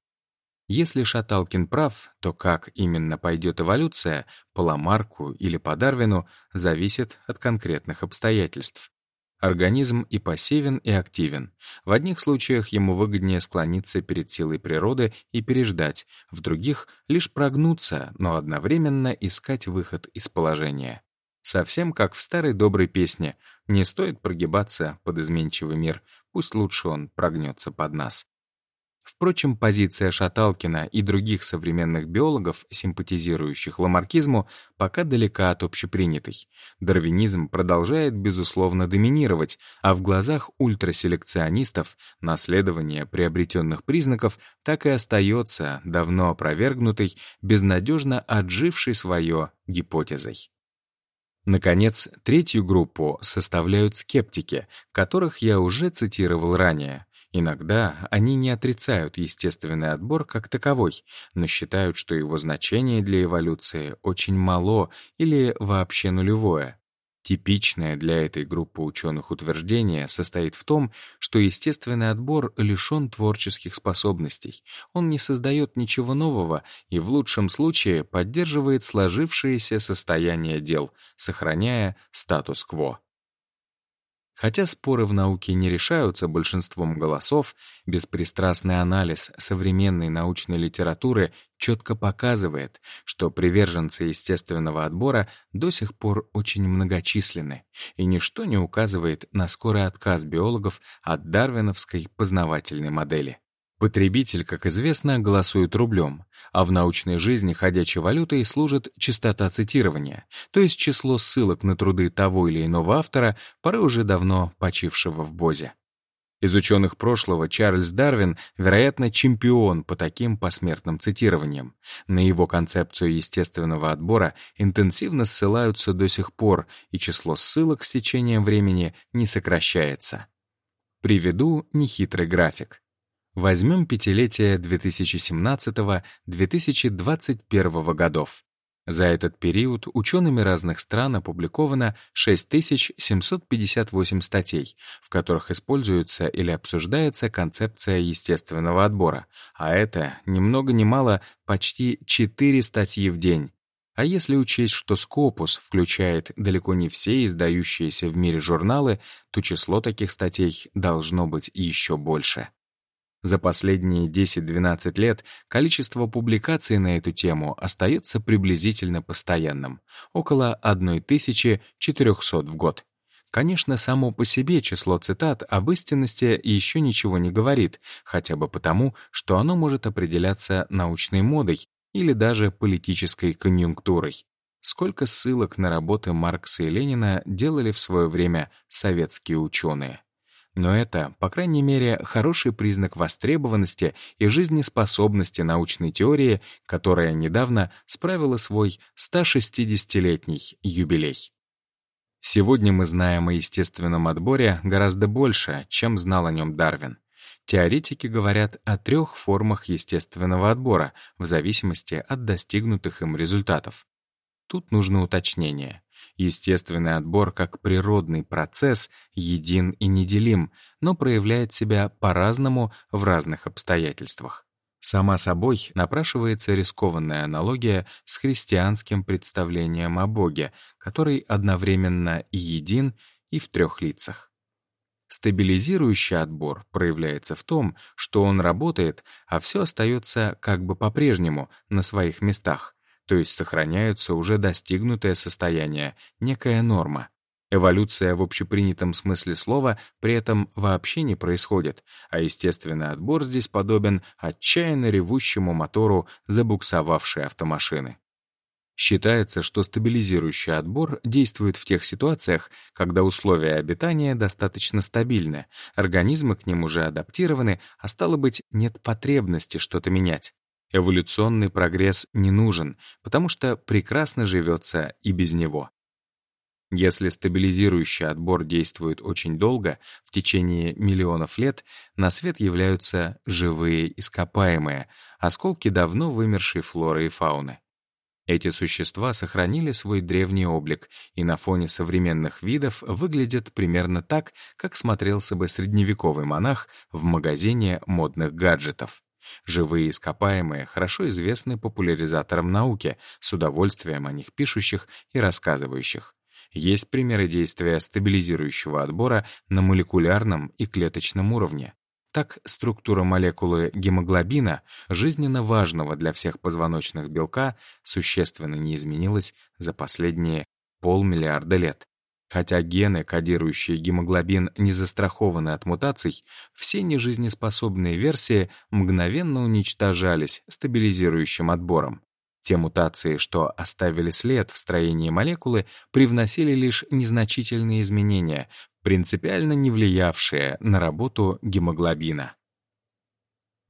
Если Шаталкин прав, то как именно пойдет эволюция, по Ламарку или по Дарвину, зависит от конкретных обстоятельств. Организм и пассивен, и активен. В одних случаях ему выгоднее склониться перед силой природы и переждать, в других — лишь прогнуться, но одновременно искать выход из положения. Совсем как в старой доброй песне «Не стоит прогибаться под изменчивый мир, пусть лучше он прогнется под нас». Впрочем, позиция Шаталкина и других современных биологов, симпатизирующих ламаркизму, пока далека от общепринятой. Дарвинизм продолжает, безусловно, доминировать, а в глазах ультраселекционистов наследование приобретенных признаков так и остается давно опровергнутой, безнадежно отжившей свое гипотезой. Наконец, третью группу составляют скептики, которых я уже цитировал ранее. Иногда они не отрицают естественный отбор как таковой, но считают, что его значение для эволюции очень мало или вообще нулевое. Типичное для этой группы ученых утверждение состоит в том, что естественный отбор лишен творческих способностей. Он не создает ничего нового и в лучшем случае поддерживает сложившееся состояние дел, сохраняя статус-кво. Хотя споры в науке не решаются большинством голосов, беспристрастный анализ современной научной литературы четко показывает, что приверженцы естественного отбора до сих пор очень многочисленны, и ничто не указывает на скорый отказ биологов от дарвиновской познавательной модели. Потребитель, как известно, голосует рублем, а в научной жизни ходячей валютой служит частота цитирования, то есть число ссылок на труды того или иного автора, порой уже давно почившего в Бозе. Из ученых прошлого Чарльз Дарвин, вероятно, чемпион по таким посмертным цитированиям. На его концепцию естественного отбора интенсивно ссылаются до сих пор, и число ссылок с течением времени не сокращается. Приведу нехитрый график. Возьмем пятилетие 2017-2021 годов. За этот период учеными разных стран опубликовано 6758 статей, в которых используется или обсуждается концепция естественного отбора, а это, ни много ни мало, почти 4 статьи в день. А если учесть, что Scopus включает далеко не все издающиеся в мире журналы, то число таких статей должно быть еще больше. За последние 10-12 лет количество публикаций на эту тему остается приблизительно постоянным — около 1400 в год. Конечно, само по себе число цитат об истинности еще ничего не говорит, хотя бы потому, что оно может определяться научной модой или даже политической конъюнктурой. Сколько ссылок на работы Маркса и Ленина делали в свое время советские ученые? Но это, по крайней мере, хороший признак востребованности и жизнеспособности научной теории, которая недавно справила свой 160-летний юбилей. Сегодня мы знаем о естественном отборе гораздо больше, чем знал о нем Дарвин. Теоретики говорят о трех формах естественного отбора в зависимости от достигнутых им результатов. Тут нужно уточнение. Естественный отбор как природный процесс един и неделим, но проявляет себя по-разному в разных обстоятельствах. Сама собой напрашивается рискованная аналогия с христианским представлением о Боге, который одновременно и един, и в трех лицах. Стабилизирующий отбор проявляется в том, что он работает, а все остается как бы по-прежнему на своих местах, то есть сохраняются уже достигнутое состояние, некая норма. Эволюция в общепринятом смысле слова при этом вообще не происходит, а естественный отбор здесь подобен отчаянно ревущему мотору забуксовавшей автомашины. Считается, что стабилизирующий отбор действует в тех ситуациях, когда условия обитания достаточно стабильны, организмы к ним уже адаптированы, а стало быть, нет потребности что-то менять. Эволюционный прогресс не нужен, потому что прекрасно живется и без него. Если стабилизирующий отбор действует очень долго, в течение миллионов лет, на свет являются живые ископаемые, осколки давно вымершей флоры и фауны. Эти существа сохранили свой древний облик и на фоне современных видов выглядят примерно так, как смотрелся бы средневековый монах в магазине модных гаджетов. Живые ископаемые хорошо известны популяризаторам науки, с удовольствием о них пишущих и рассказывающих. Есть примеры действия стабилизирующего отбора на молекулярном и клеточном уровне. Так, структура молекулы гемоглобина, жизненно важного для всех позвоночных белка, существенно не изменилась за последние полмиллиарда лет. Хотя гены, кодирующие гемоглобин, не застрахованы от мутаций, все нежизнеспособные версии мгновенно уничтожались стабилизирующим отбором. Те мутации, что оставили след в строении молекулы, привносили лишь незначительные изменения, принципиально не влиявшие на работу гемоглобина.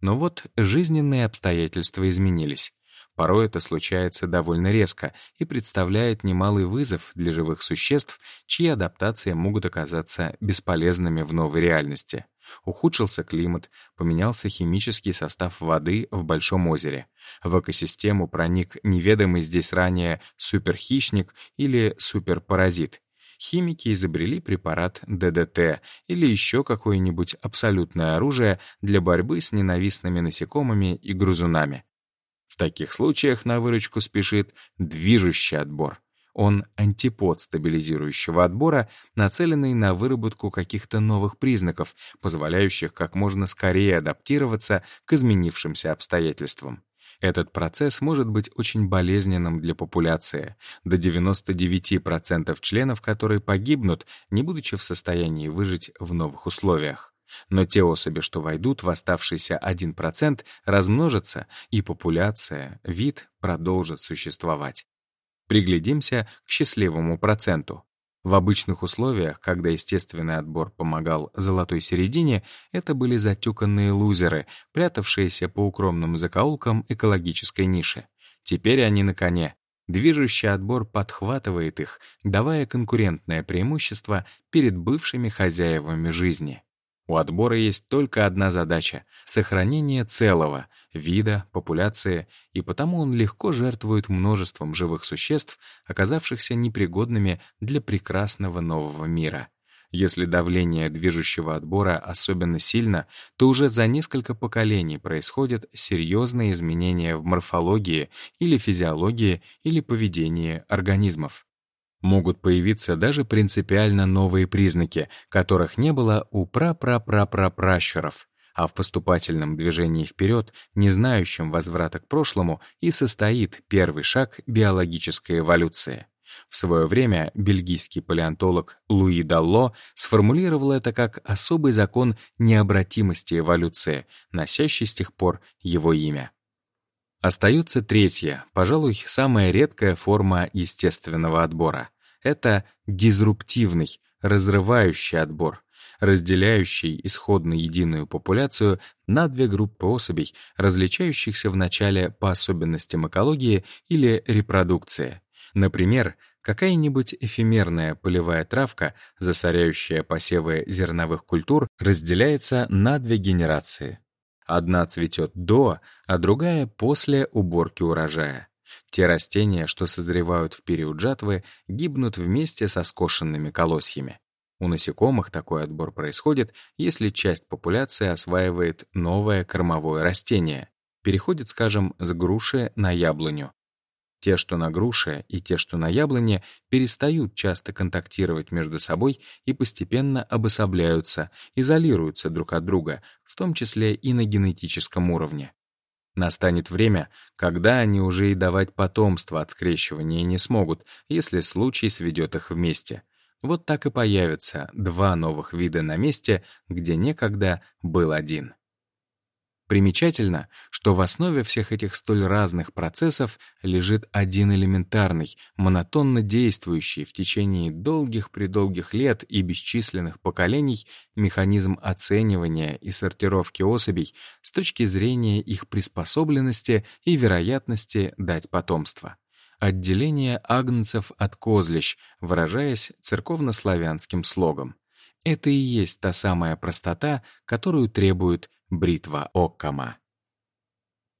Но вот жизненные обстоятельства изменились. Порой это случается довольно резко и представляет немалый вызов для живых существ, чьи адаптации могут оказаться бесполезными в новой реальности. Ухудшился климат, поменялся химический состав воды в Большом озере. В экосистему проник неведомый здесь ранее суперхищник или суперпаразит. Химики изобрели препарат ДДТ или еще какое-нибудь абсолютное оружие для борьбы с ненавистными насекомыми и грызунами. В таких случаях на выручку спешит движущий отбор. Он антипод стабилизирующего отбора, нацеленный на выработку каких-то новых признаков, позволяющих как можно скорее адаптироваться к изменившимся обстоятельствам. Этот процесс может быть очень болезненным для популяции. До 99% членов которой погибнут, не будучи в состоянии выжить в новых условиях. Но те особи, что войдут в оставшийся 1%, размножатся, и популяция, вид продолжит существовать. Приглядимся к счастливому проценту. В обычных условиях, когда естественный отбор помогал золотой середине, это были затюканные лузеры, прятавшиеся по укромным закоулкам экологической ниши. Теперь они на коне. Движущий отбор подхватывает их, давая конкурентное преимущество перед бывшими хозяевами жизни. У отбора есть только одна задача — сохранение целого, вида, популяции, и потому он легко жертвует множеством живых существ, оказавшихся непригодными для прекрасного нового мира. Если давление движущего отбора особенно сильно, то уже за несколько поколений происходят серьезные изменения в морфологии или физиологии или поведении организмов. Могут появиться даже принципиально новые признаки, которых не было у прапрапрапрапращуров, а в поступательном движении вперед, не знающем возврата к прошлому, и состоит первый шаг биологической эволюции. В свое время бельгийский палеонтолог Луи Далло сформулировал это как особый закон необратимости эволюции, носящий с тех пор его имя. Остается третья, пожалуй, самая редкая форма естественного отбора. Это дизруптивный, разрывающий отбор. разделяющий исходно единую популяцию на две группы особей, различающихся вначале по особенностям экологии или репродукции. Например, какая-нибудь эфемерная полевая травка, засоряющая посевы зерновых культур, разделяется на две генерации. Одна цветет до, а другая после уборки урожая. Те растения, что созревают в период жатвы, гибнут вместе со скошенными колосьями. У насекомых такой отбор происходит, если часть популяции осваивает новое кормовое растение, переходит, скажем, с груши на яблоню. Те, что на груше, и те, что на яблоне, перестают часто контактировать между собой и постепенно обособляются, изолируются друг от друга, в том числе и на генетическом уровне. Настанет время, когда они уже и давать потомство от скрещивания не смогут, если случай сведет их вместе. Вот так и появятся два новых вида на месте, где некогда был один. Примечательно, что в основе всех этих столь разных процессов лежит один элементарный, монотонно действующий в течение долгих-предолгих лет и бесчисленных поколений механизм оценивания и сортировки особей с точки зрения их приспособленности и вероятности дать потомство. Отделение агнцев от козлищ, выражаясь церковнославянским слогом. Это и есть та самая простота, которую требует бритва Оккама.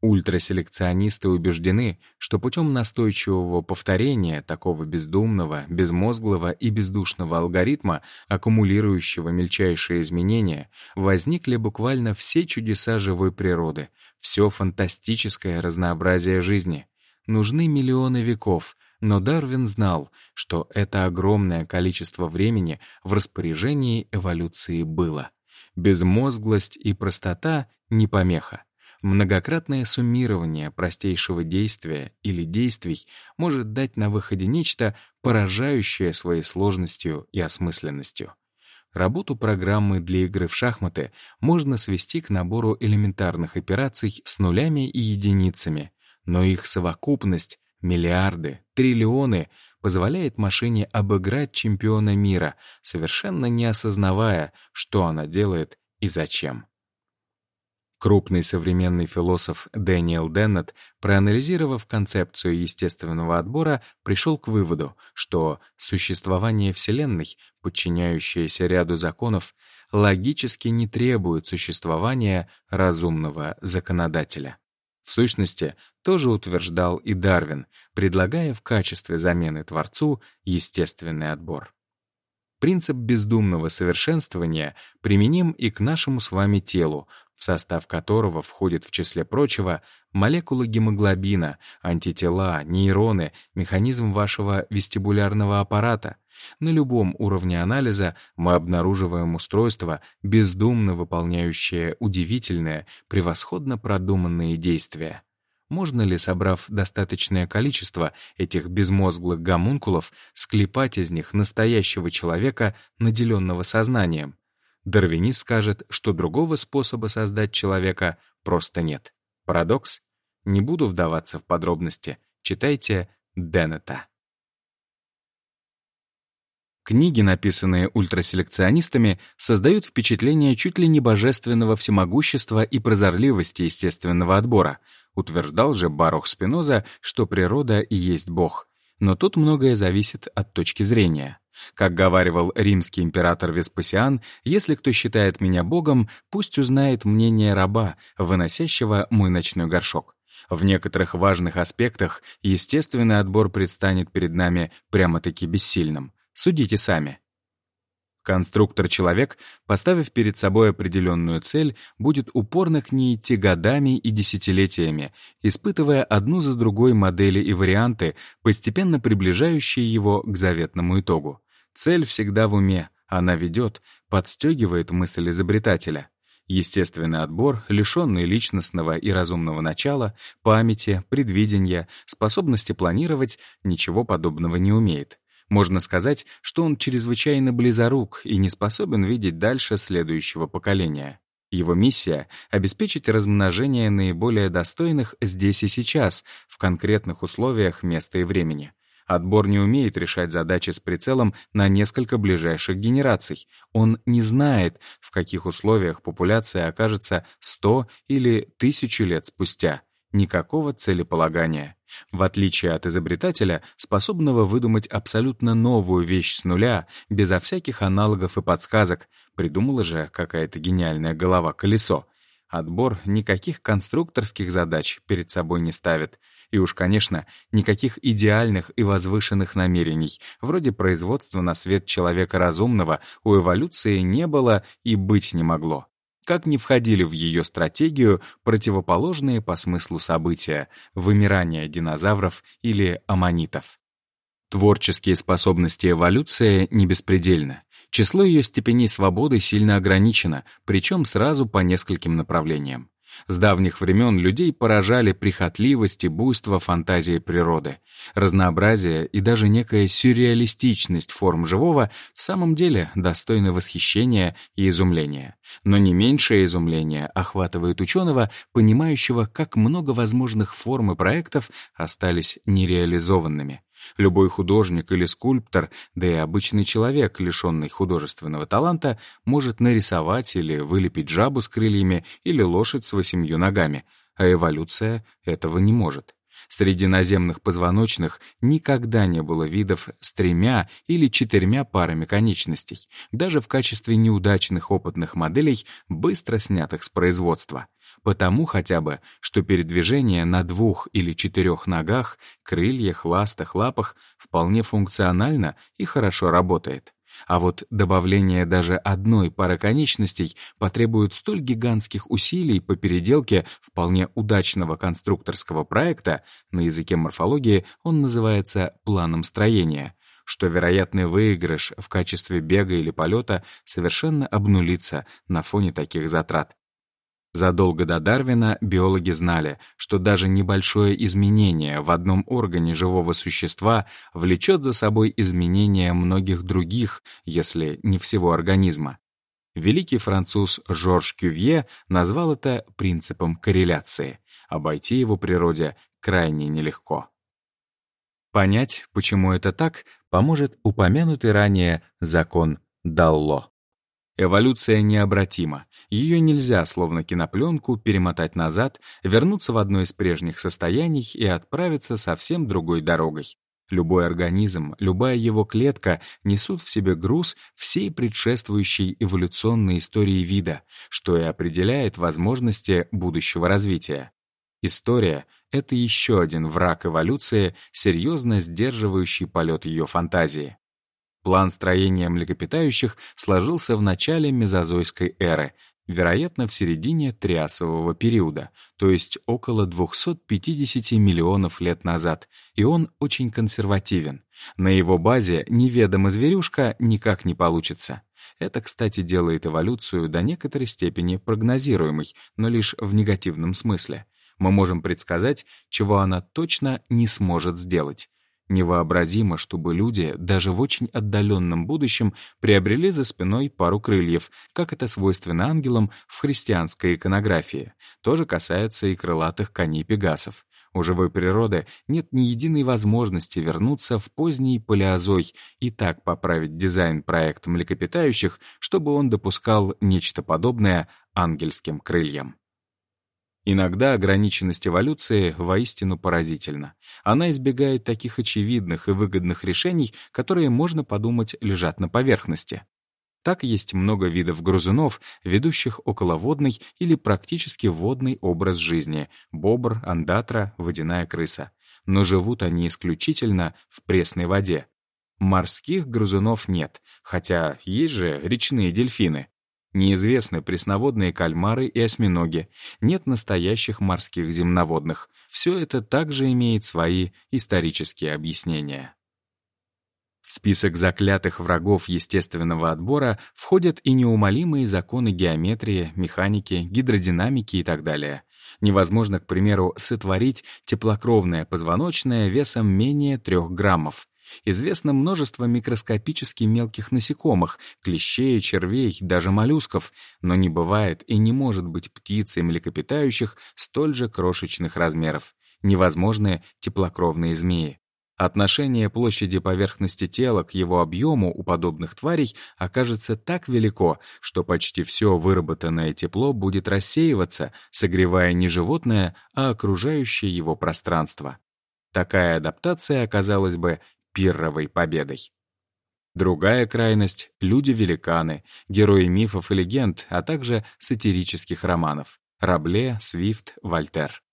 Ультраселекционисты убеждены, что путем настойчивого повторения такого бездумного, безмозглого и бездушного алгоритма, аккумулирующего мельчайшие изменения, возникли буквально все чудеса живой природы, все фантастическое разнообразие жизни. Нужны миллионы веков, но Дарвин знал, что это огромное количество времени в распоряжении эволюции было. Безмозглость и простота — не помеха. Многократное суммирование простейшего действия или действий может дать на выходе нечто, поражающее своей сложностью и осмысленностью. Работу программы для игры в шахматы можно свести к набору элементарных операций с нулями и единицами, но их совокупность — миллиарды, триллионы — позволяет машине обыграть чемпиона мира, совершенно не осознавая, что она делает и зачем. Крупный современный философ Дэниел Деннет, проанализировав концепцию естественного отбора, пришел к выводу, что существование Вселенной, подчиняющееся ряду законов, логически не требует существования разумного законодателя. В сущности, тоже утверждал и Дарвин, предлагая в качестве замены Творцу естественный отбор. Принцип бездумного совершенствования применим и к нашему с вами телу, в состав которого входит в числе прочего молекулы гемоглобина, антитела, нейроны, механизм вашего вестибулярного аппарата — на любом уровне анализа мы обнаруживаем устройство, бездумно выполняющее удивительные, превосходно продуманные действия. Можно ли, собрав достаточное количество этих безмозглых гомункулов, склепать из них настоящего человека, наделенного сознанием? Дарвинист скажет, что другого способа создать человека просто нет. Парадокс? Не буду вдаваться в подробности. Читайте Деннета. Книги, написанные ультраселекционистами, создают впечатление чуть ли не божественного всемогущества и прозорливости естественного отбора. Утверждал же Барух Спиноза, что природа и есть Бог. Но тут многое зависит от точки зрения. Как говаривал римский император Веспасиан, если кто считает меня богом, пусть узнает мнение раба, выносящего мой ночной горшок. В некоторых важных аспектах естественный отбор предстанет перед нами прямо-таки бессильным. Судите сами. Конструктор-человек, поставив перед собой определенную цель, будет упорно к ней идти годами и десятилетиями, испытывая одну за другой модели и варианты, постепенно приближающие его к заветному итогу. Цель всегда в уме, она ведет, подстегивает мысль изобретателя. Естественный отбор, лишенный личностного и разумного начала, памяти, предвидения, способности планировать, ничего подобного не умеет. Можно сказать, что он чрезвычайно близорук и не способен видеть дальше следующего поколения. Его миссия — обеспечить размножение наиболее достойных здесь и сейчас, в конкретных условиях места и времени. Отбор не умеет решать задачи с прицелом на несколько ближайших генераций. Он не знает, в каких условиях популяция окажется 100 или 1000 лет спустя. Никакого целеполагания. В отличие от изобретателя, способного выдумать абсолютно новую вещь с нуля, безо всяких аналогов и подсказок, придумала же какая-то гениальная голова колесо. Отбор никаких конструкторских задач перед собой не ставит. И уж, конечно, никаких идеальных и возвышенных намерений, вроде производства на свет человека разумного, у эволюции не было и быть не могло. Как не входили в ее стратегию противоположные по смыслу события — вымирание динозавров или аммонитов. Творческие способности эволюции не беспредельны. Число ее степеней свободы сильно ограничено, причем сразу по нескольким направлениям. С давних времен людей поражали прихотливость и буйство фантазии природы. Разнообразие и даже некая сюрреалистичность форм живого в самом деле достойны восхищения и изумления. Но не меньшее изумление охватывает ученого, понимающего, как много возможных форм и проектов остались нереализованными. Любой художник или скульптор, да и обычный человек, лишенный художественного таланта, может нарисовать или вылепить жабу с крыльями или лошадь с восемью ногами, а эволюция этого не может. Среди наземных позвоночных никогда не было видов с тремя или четырьмя парами конечностей, даже в качестве неудачных опытных моделей, быстро снятых с производства. Потому хотя бы, что передвижение на двух или четырех ногах, крыльях, ластах, лапах вполне функционально и хорошо работает. А вот добавление даже одной пары конечностей потребует столь гигантских усилий по переделке вполне удачного конструкторского проекта, на языке морфологии он называется планом строения, что вероятный выигрыш в качестве бега или полета совершенно обнулится на фоне таких затрат. Задолго до Дарвина биологи знали, что даже небольшое изменение в одном органе живого существа влечет за собой изменение многих других, если не всего организма. Великий француз Жорж Кювье назвал это принципом корреляции. Обойти его природе крайне нелегко. Понять, почему это так, поможет упомянутый ранее закон Далло. Эволюция необратима. Ее нельзя, словно кинопленку, перемотать назад, вернуться в одно из прежних состояний и отправиться совсем другой дорогой. Любой организм, любая его клетка несут в себе груз всей предшествующей эволюционной истории вида, что и определяет возможности будущего развития. История — это еще один враг эволюции, серьезно сдерживающий полет ее фантазии. План строения млекопитающих сложился в начале мезозойской эры, вероятно, в середине Триасового периода, то есть около 250 миллионов лет назад, и он очень консервативен. На его базе неведомо зверюшка никак не получится. Это, кстати, делает эволюцию до некоторой степени прогнозируемой, но лишь в негативном смысле. Мы можем предсказать, чего она точно не сможет сделать. Невообразимо, чтобы люди даже в очень отдаленном будущем приобрели за спиной пару крыльев, как это свойственно ангелам в христианской иконографии. Тоже касается и крылатых коней пегасов. У живой природы нет ни единой возможности вернуться в поздний палеозой и так поправить дизайн проекта млекопитающих, чтобы он допускал нечто подобное ангельским крыльям. Иногда ограниченность эволюции воистину поразительна. Она избегает таких очевидных и выгодных решений, которые, можно подумать, лежат на поверхности. Так есть много видов грызунов, ведущих околоводный или практически водный образ жизни — бобр, андатра, водяная крыса. Но живут они исключительно в пресной воде. Морских грызунов нет, хотя есть же речные дельфины. Неизвестны пресноводные кальмары и осьминоги, нет настоящих морских земноводных. Все это также имеет свои исторические объяснения. В список заклятых врагов естественного отбора входят и неумолимые законы геометрии, механики, гидродинамики и так далее. Невозможно, к примеру, сотворить теплокровное позвоночное весом менее 3 граммов. Известно множество микроскопически мелких насекомых, клещей, червей, даже моллюсков, но не бывает и не может быть птиц и млекопитающих столь же крошечных размеров. Невозможны теплокровные змеи. Отношение площади поверхности тела к его объему у подобных тварей окажется так велико, что почти все выработанное тепло будет рассеиваться, согревая не животное, а окружающее его пространство. Такая адаптация оказалась бы пирровой победой. Другая крайность — люди-великаны, герои мифов и легенд, а также сатирических романов — Рабле, Свифт, Вольтер.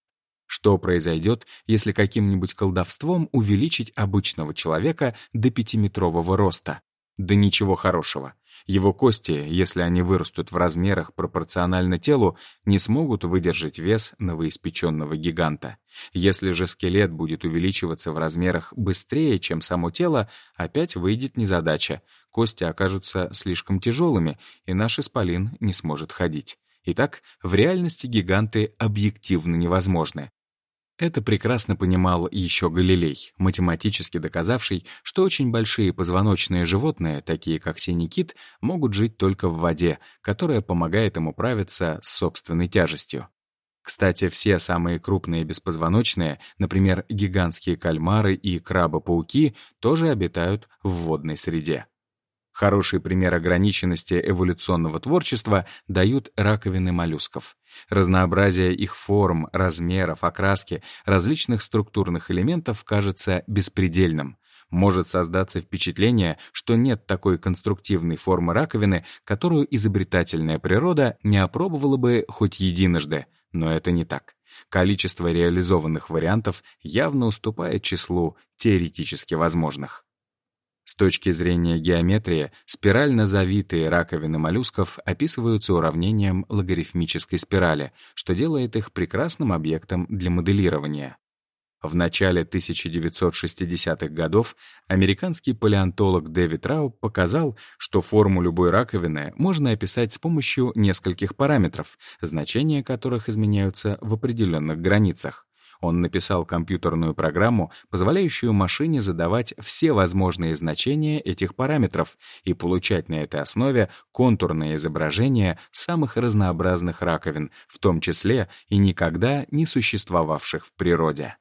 Что произойдет, если каким-нибудь колдовством увеличить обычного человека до пятиметрового роста? Да ничего хорошего. Его кости, если они вырастут в размерах пропорционально телу, не смогут выдержать вес новоиспеченного гиганта. Если же скелет будет увеличиваться в размерах быстрее, чем само тело, опять выйдет незадача. Кости окажутся слишком тяжелыми, и наш исполин не сможет ходить. Итак, в реальности гиганты объективно невозможны. Это прекрасно понимал еще Галилей, математически доказавший, что очень большие позвоночные животные, такие как синий кит, могут жить только в воде, которая помогает им управиться с собственной тяжестью. Кстати, все самые крупные беспозвоночные, например, гигантские кальмары и крабы-пауки, тоже обитают в водной среде. Хороший пример ограниченности эволюционного творчества дают раковины моллюсков. Разнообразие их форм, размеров, окраски, различных структурных элементов кажется беспредельным. Может создаться впечатление, что нет такой конструктивной формы раковины, которую изобретательная природа не опробовала бы хоть единожды, но это не так. Количество реализованных вариантов явно уступает числу теоретически возможных. С точки зрения геометрии, спирально завитые раковины моллюсков описываются уравнением логарифмической спирали, что делает их прекрасным объектом для моделирования. В начале 1960-х годов американский палеонтолог Дэвид Рауб показал, что форму любой раковины можно описать с помощью нескольких параметров, значения которых изменяются в определенных границах. Он написал компьютерную программу, позволяющую машине задавать все возможные значения этих параметров и получать на этой основе контурные изображения самых разнообразных раковин, в том числе и никогда не существовавших в природе.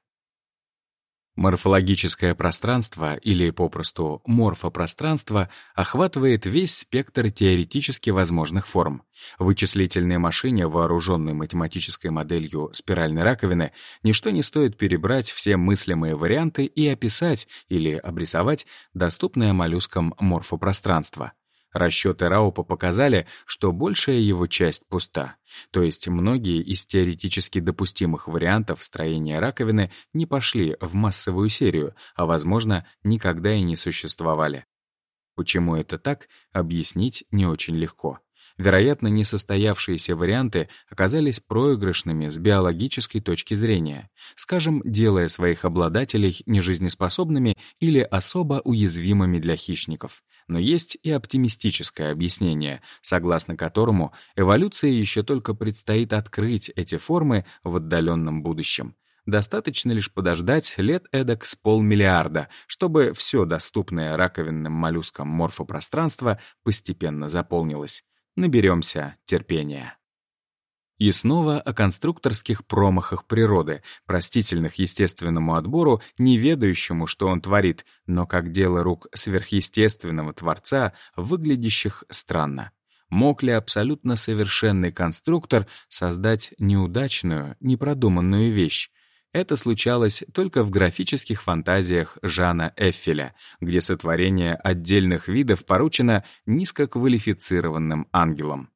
Морфологическое пространство, или попросту морфопространство, охватывает весь спектр теоретически возможных форм. Вычислительной машине, вооруженной математической моделью спиральной раковины, ничто не стоит перебрать все мыслимые варианты и описать или обрисовать доступное моллюскам морфопространство. Расчеты Раупа показали, что большая его часть пуста, то есть многие из теоретически допустимых вариантов строения раковины не пошли в массовую серию, а, возможно, никогда и не существовали. Почему это так, объяснить не очень легко. Вероятно, несостоявшиеся варианты оказались проигрышными с биологической точки зрения, скажем, делая своих обладателей нежизнеспособными или особо уязвимыми для хищников. Но есть и оптимистическое объяснение, согласно которому эволюции еще только предстоит открыть эти формы в отдаленном будущем. Достаточно лишь подождать лет эдак с полмиллиарда, чтобы все доступное раковинным моллюскам морфопространство постепенно заполнилось. Наберемся терпения. И снова о конструкторских промахах природы, простительных естественному отбору, не ведающему, что он творит, но как дело рук сверхъестественного Творца, выглядящих странно. Мог ли абсолютно совершенный конструктор создать неудачную, непродуманную вещь? Это случалось только в графических фантазиях Жана Эффеля, где сотворение отдельных видов поручено низкоквалифицированным ангелам.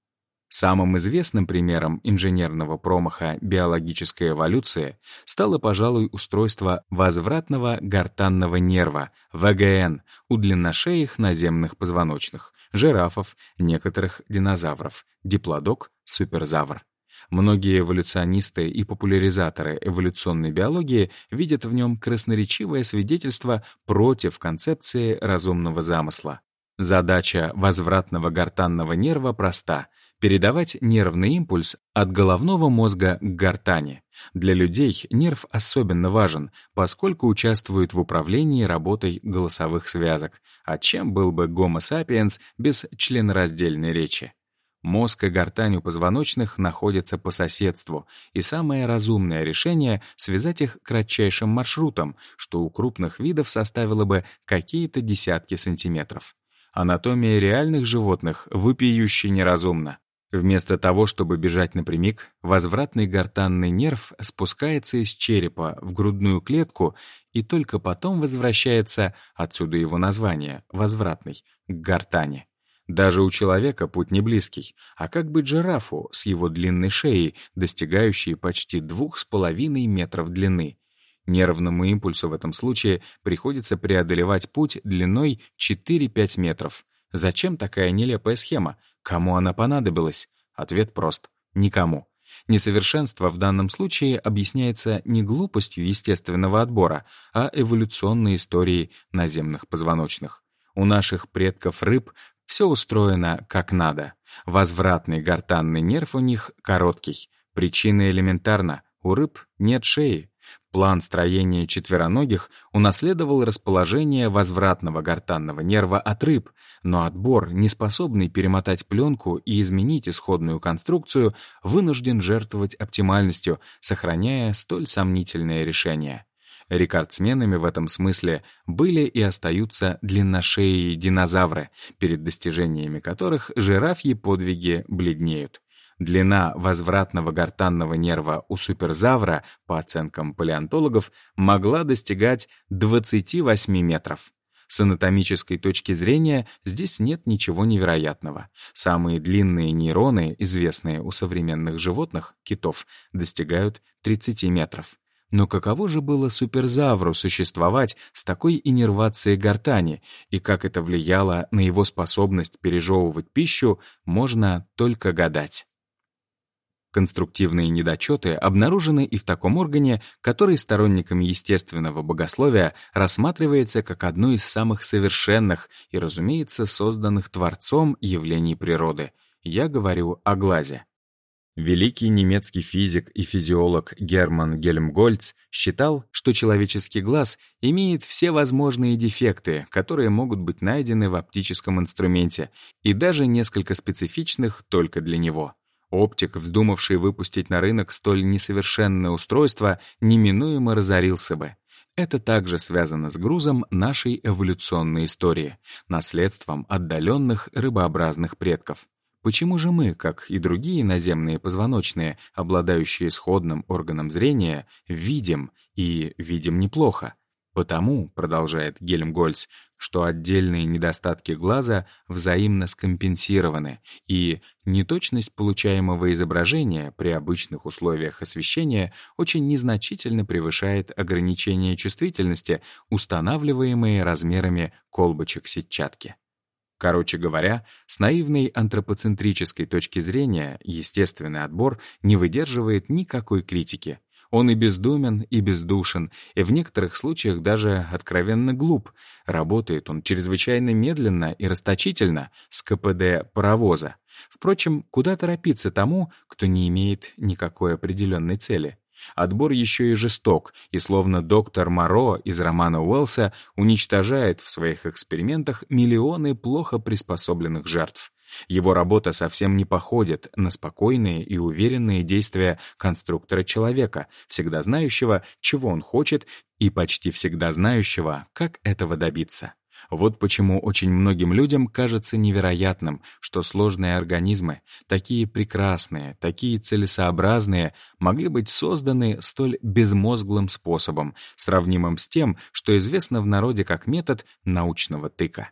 Самым известным примером инженерного промаха биологической эволюции стало, пожалуй, устройство возвратного гортанного нерва, ВГН, у длинношеих наземных позвоночных, жирафов, некоторых динозавров, диплодок, суперзавр. Многие эволюционисты и популяризаторы эволюционной биологии видят в нем красноречивое свидетельство против концепции разумного замысла. Задача возвратного гортанного нерва проста — передавать нервный импульс от головного мозга к гортани. Для людей нерв особенно важен, поскольку участвует в управлении работой голосовых связок. А чем был бы Homo sapiens без членораздельной речи? Мозг и гортань у позвоночных находятся по соседству, и самое разумное решение — связать их кратчайшим маршрутом, что у крупных видов составило бы какие-то десятки сантиметров. Анатомия реальных животных вопиюще неразумна. Вместо того, чтобы бежать напрямик, возвратный гортанный нерв спускается из черепа в грудную клетку и только потом возвращается, отсюда его название, возвратный, к гортани. Даже у человека путь не близкий, а как быть жирафу с его длинной шеей, достигающей почти двух с половиной метров длины? Нервному импульсу в этом случае приходится преодолевать путь длиной 4-5 метров. Зачем такая нелепая схема? Кому она понадобилась? Ответ прост — никому. Несовершенство в данном случае объясняется не глупостью естественного отбора, а эволюционной историей наземных позвоночных. У наших предков рыб все устроено как надо. Возвратный гортанный нерв у них короткий. Причина элементарна — у рыб нет шеи. План строения четвероногих унаследовал расположение возвратного гортанного нерва от рыб, но отбор, не способный перемотать пленку и изменить исходную конструкцию, вынужден жертвовать оптимальностью, сохраняя столь сомнительное решение. Рекордсменами в этом смысле были и остаются длинношеи динозавры, перед достижениями которых жирафьи подвиги бледнеют. Длина возвратного гортанного нерва у суперзавра, по оценкам палеонтологов, могла достигать 28 метров. С анатомической точки зрения здесь нет ничего невероятного. Самые длинные нейроны, известные у современных животных, китов, достигают 30 метров. Но каково же было суперзавру существовать с такой иннервацией гортани, и как это влияло на его способность пережевывать пищу, можно только гадать. Конструктивные недочеты обнаружены и в таком органе, который сторонниками естественного богословия рассматривается как одно из самых совершенных и, разумеется, созданных Творцом явлений природы. Я говорю о глазе. Великий немецкий физик и физиолог Герман Гельмгольц считал, что человеческий глаз имеет все возможные дефекты, которые могут быть найдены в оптическом инструменте, и даже несколько специфичных только для него. Оптик, вздумавший выпустить на рынок столь несовершенное устройство, неминуемо разорился бы. Это также связано с грузом нашей эволюционной истории, наследством отдаленных рыбообразных предков. Почему же мы, как и другие наземные позвоночные, обладающие сходным органом зрения, видим и видим неплохо? Потому, продолжает Гельмгольц, что отдельные недостатки глаза взаимно скомпенсированы, и неточность получаемого изображения при обычных условиях освещения очень незначительно превышает ограничения чувствительности, устанавливаемые размерами колбочек сетчатки. Короче говоря, с наивной антропоцентрической точки зрения естественный отбор не выдерживает никакой критики — он и бездумен, и бездушен, и в некоторых случаях даже откровенно глуп. Работает он чрезвычайно медленно и расточительно, с КПД паровоза. Впрочем, куда торопиться тому, кто не имеет никакой определенной цели? Отбор еще и жесток, и словно доктор Моро из романа Уэллса уничтожает в своих экспериментах миллионы плохо приспособленных жертв. Его работа совсем не походит на спокойные и уверенные действия конструктора-человека, всегда знающего, чего он хочет, и почти всегда знающего, как этого добиться. Вот почему очень многим людям кажется невероятным, что сложные организмы, такие прекрасные, такие целесообразные, могли быть созданы столь безмозглым способом, сравнимым с тем, что известно в народе как метод научного тыка.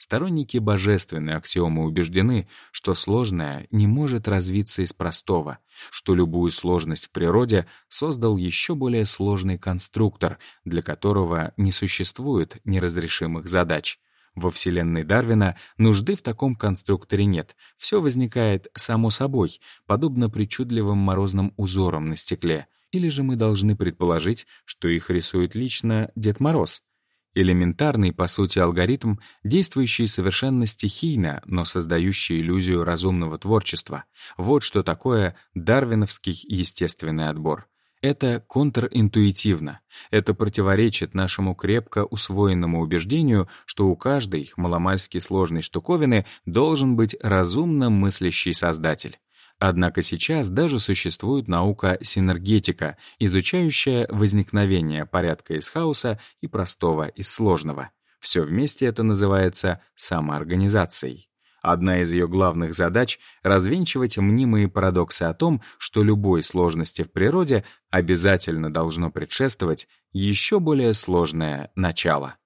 Сторонники божественной аксиомы убеждены, что сложное не может развиться из простого, что любую сложность в природе создал еще более сложный конструктор, для которого не существует неразрешимых задач. Во вселенной Дарвина нужды в таком конструкторе нет, все возникает само собой, подобно причудливым морозным узорам на стекле. Или же мы должны предположить, что их рисует лично Дед Мороз — Элементарный, по сути, алгоритм, действующий совершенно стихийно, но создающий иллюзию разумного творчества. Вот что такое дарвиновский естественный отбор. Это контринтуитивно. Это противоречит нашему крепко усвоенному убеждению, что у каждой маломальски сложной штуковины должен быть разумно мыслящий создатель. Однако сейчас даже существует наука синергетика, изучающая возникновение порядка из хаоса и простого из сложного. Все вместе это называется самоорганизацией. Одна из ее главных задач — развенчивать мнимые парадоксы о том, что любой сложности в природе обязательно должно предшествовать еще более сложное начало.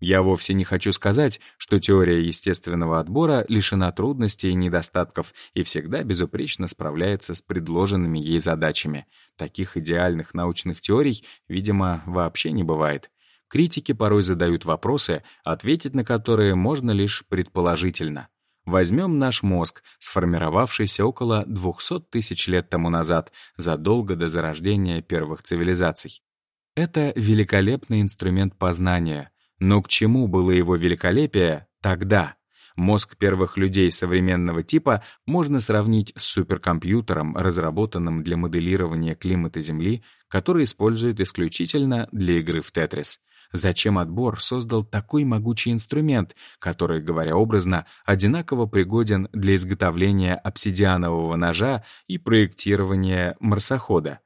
Я вовсе не хочу сказать, что теория естественного отбора лишена трудностей и недостатков и всегда безупречно справляется с предложенными ей задачами. Таких идеальных научных теорий, видимо, вообще не бывает. Критики порой задают вопросы, ответить на которые можно лишь предположительно. Возьмем наш мозг, сформировавшийся около 200 тысяч лет тому назад, задолго до зарождения первых цивилизаций. Это великолепный инструмент познания — но к чему было его великолепие тогда? Мозг первых людей современного типа можно сравнить с суперкомпьютером, разработанным для моделирования климата Земли, который используют исключительно для игры в Тетрис. Зачем отбор создал такой могучий инструмент, который, говоря образно, одинаково пригоден для изготовления обсидианового ножа и проектирования марсохода?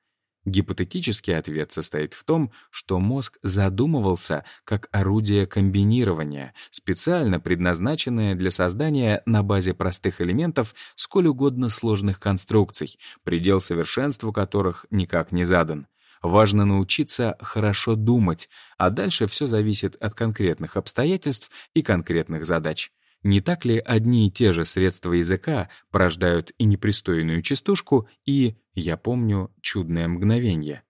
Гипотетический ответ состоит в том, что мозг задумывался как орудие комбинирования, специально предназначенное для создания на базе простых элементов сколь угодно сложных конструкций, предел совершенству которых никак не задан. Важно научиться хорошо думать, а дальше все зависит от конкретных обстоятельств и конкретных задач. Не так ли одни и те же средства языка порождают и непристойную частушку, и, я помню, чудное мгновение?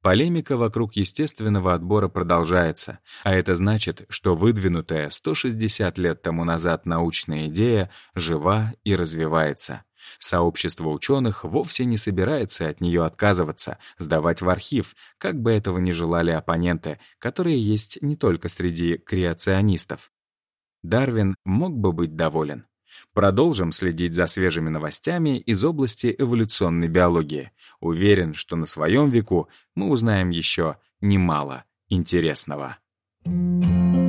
Полемика вокруг естественного отбора продолжается, а это значит, что выдвинутая 160 лет тому назад научная идея жива и развивается. Сообщество ученых вовсе не собирается от нее отказываться, сдавать в архив, как бы этого ни желали оппоненты, которые есть не только среди креационистов. Дарвин мог бы быть доволен. Продолжим следить за свежими новостями из области эволюционной биологии. Уверен, что на своем веку мы узнаем еще немало интересного. Thank you.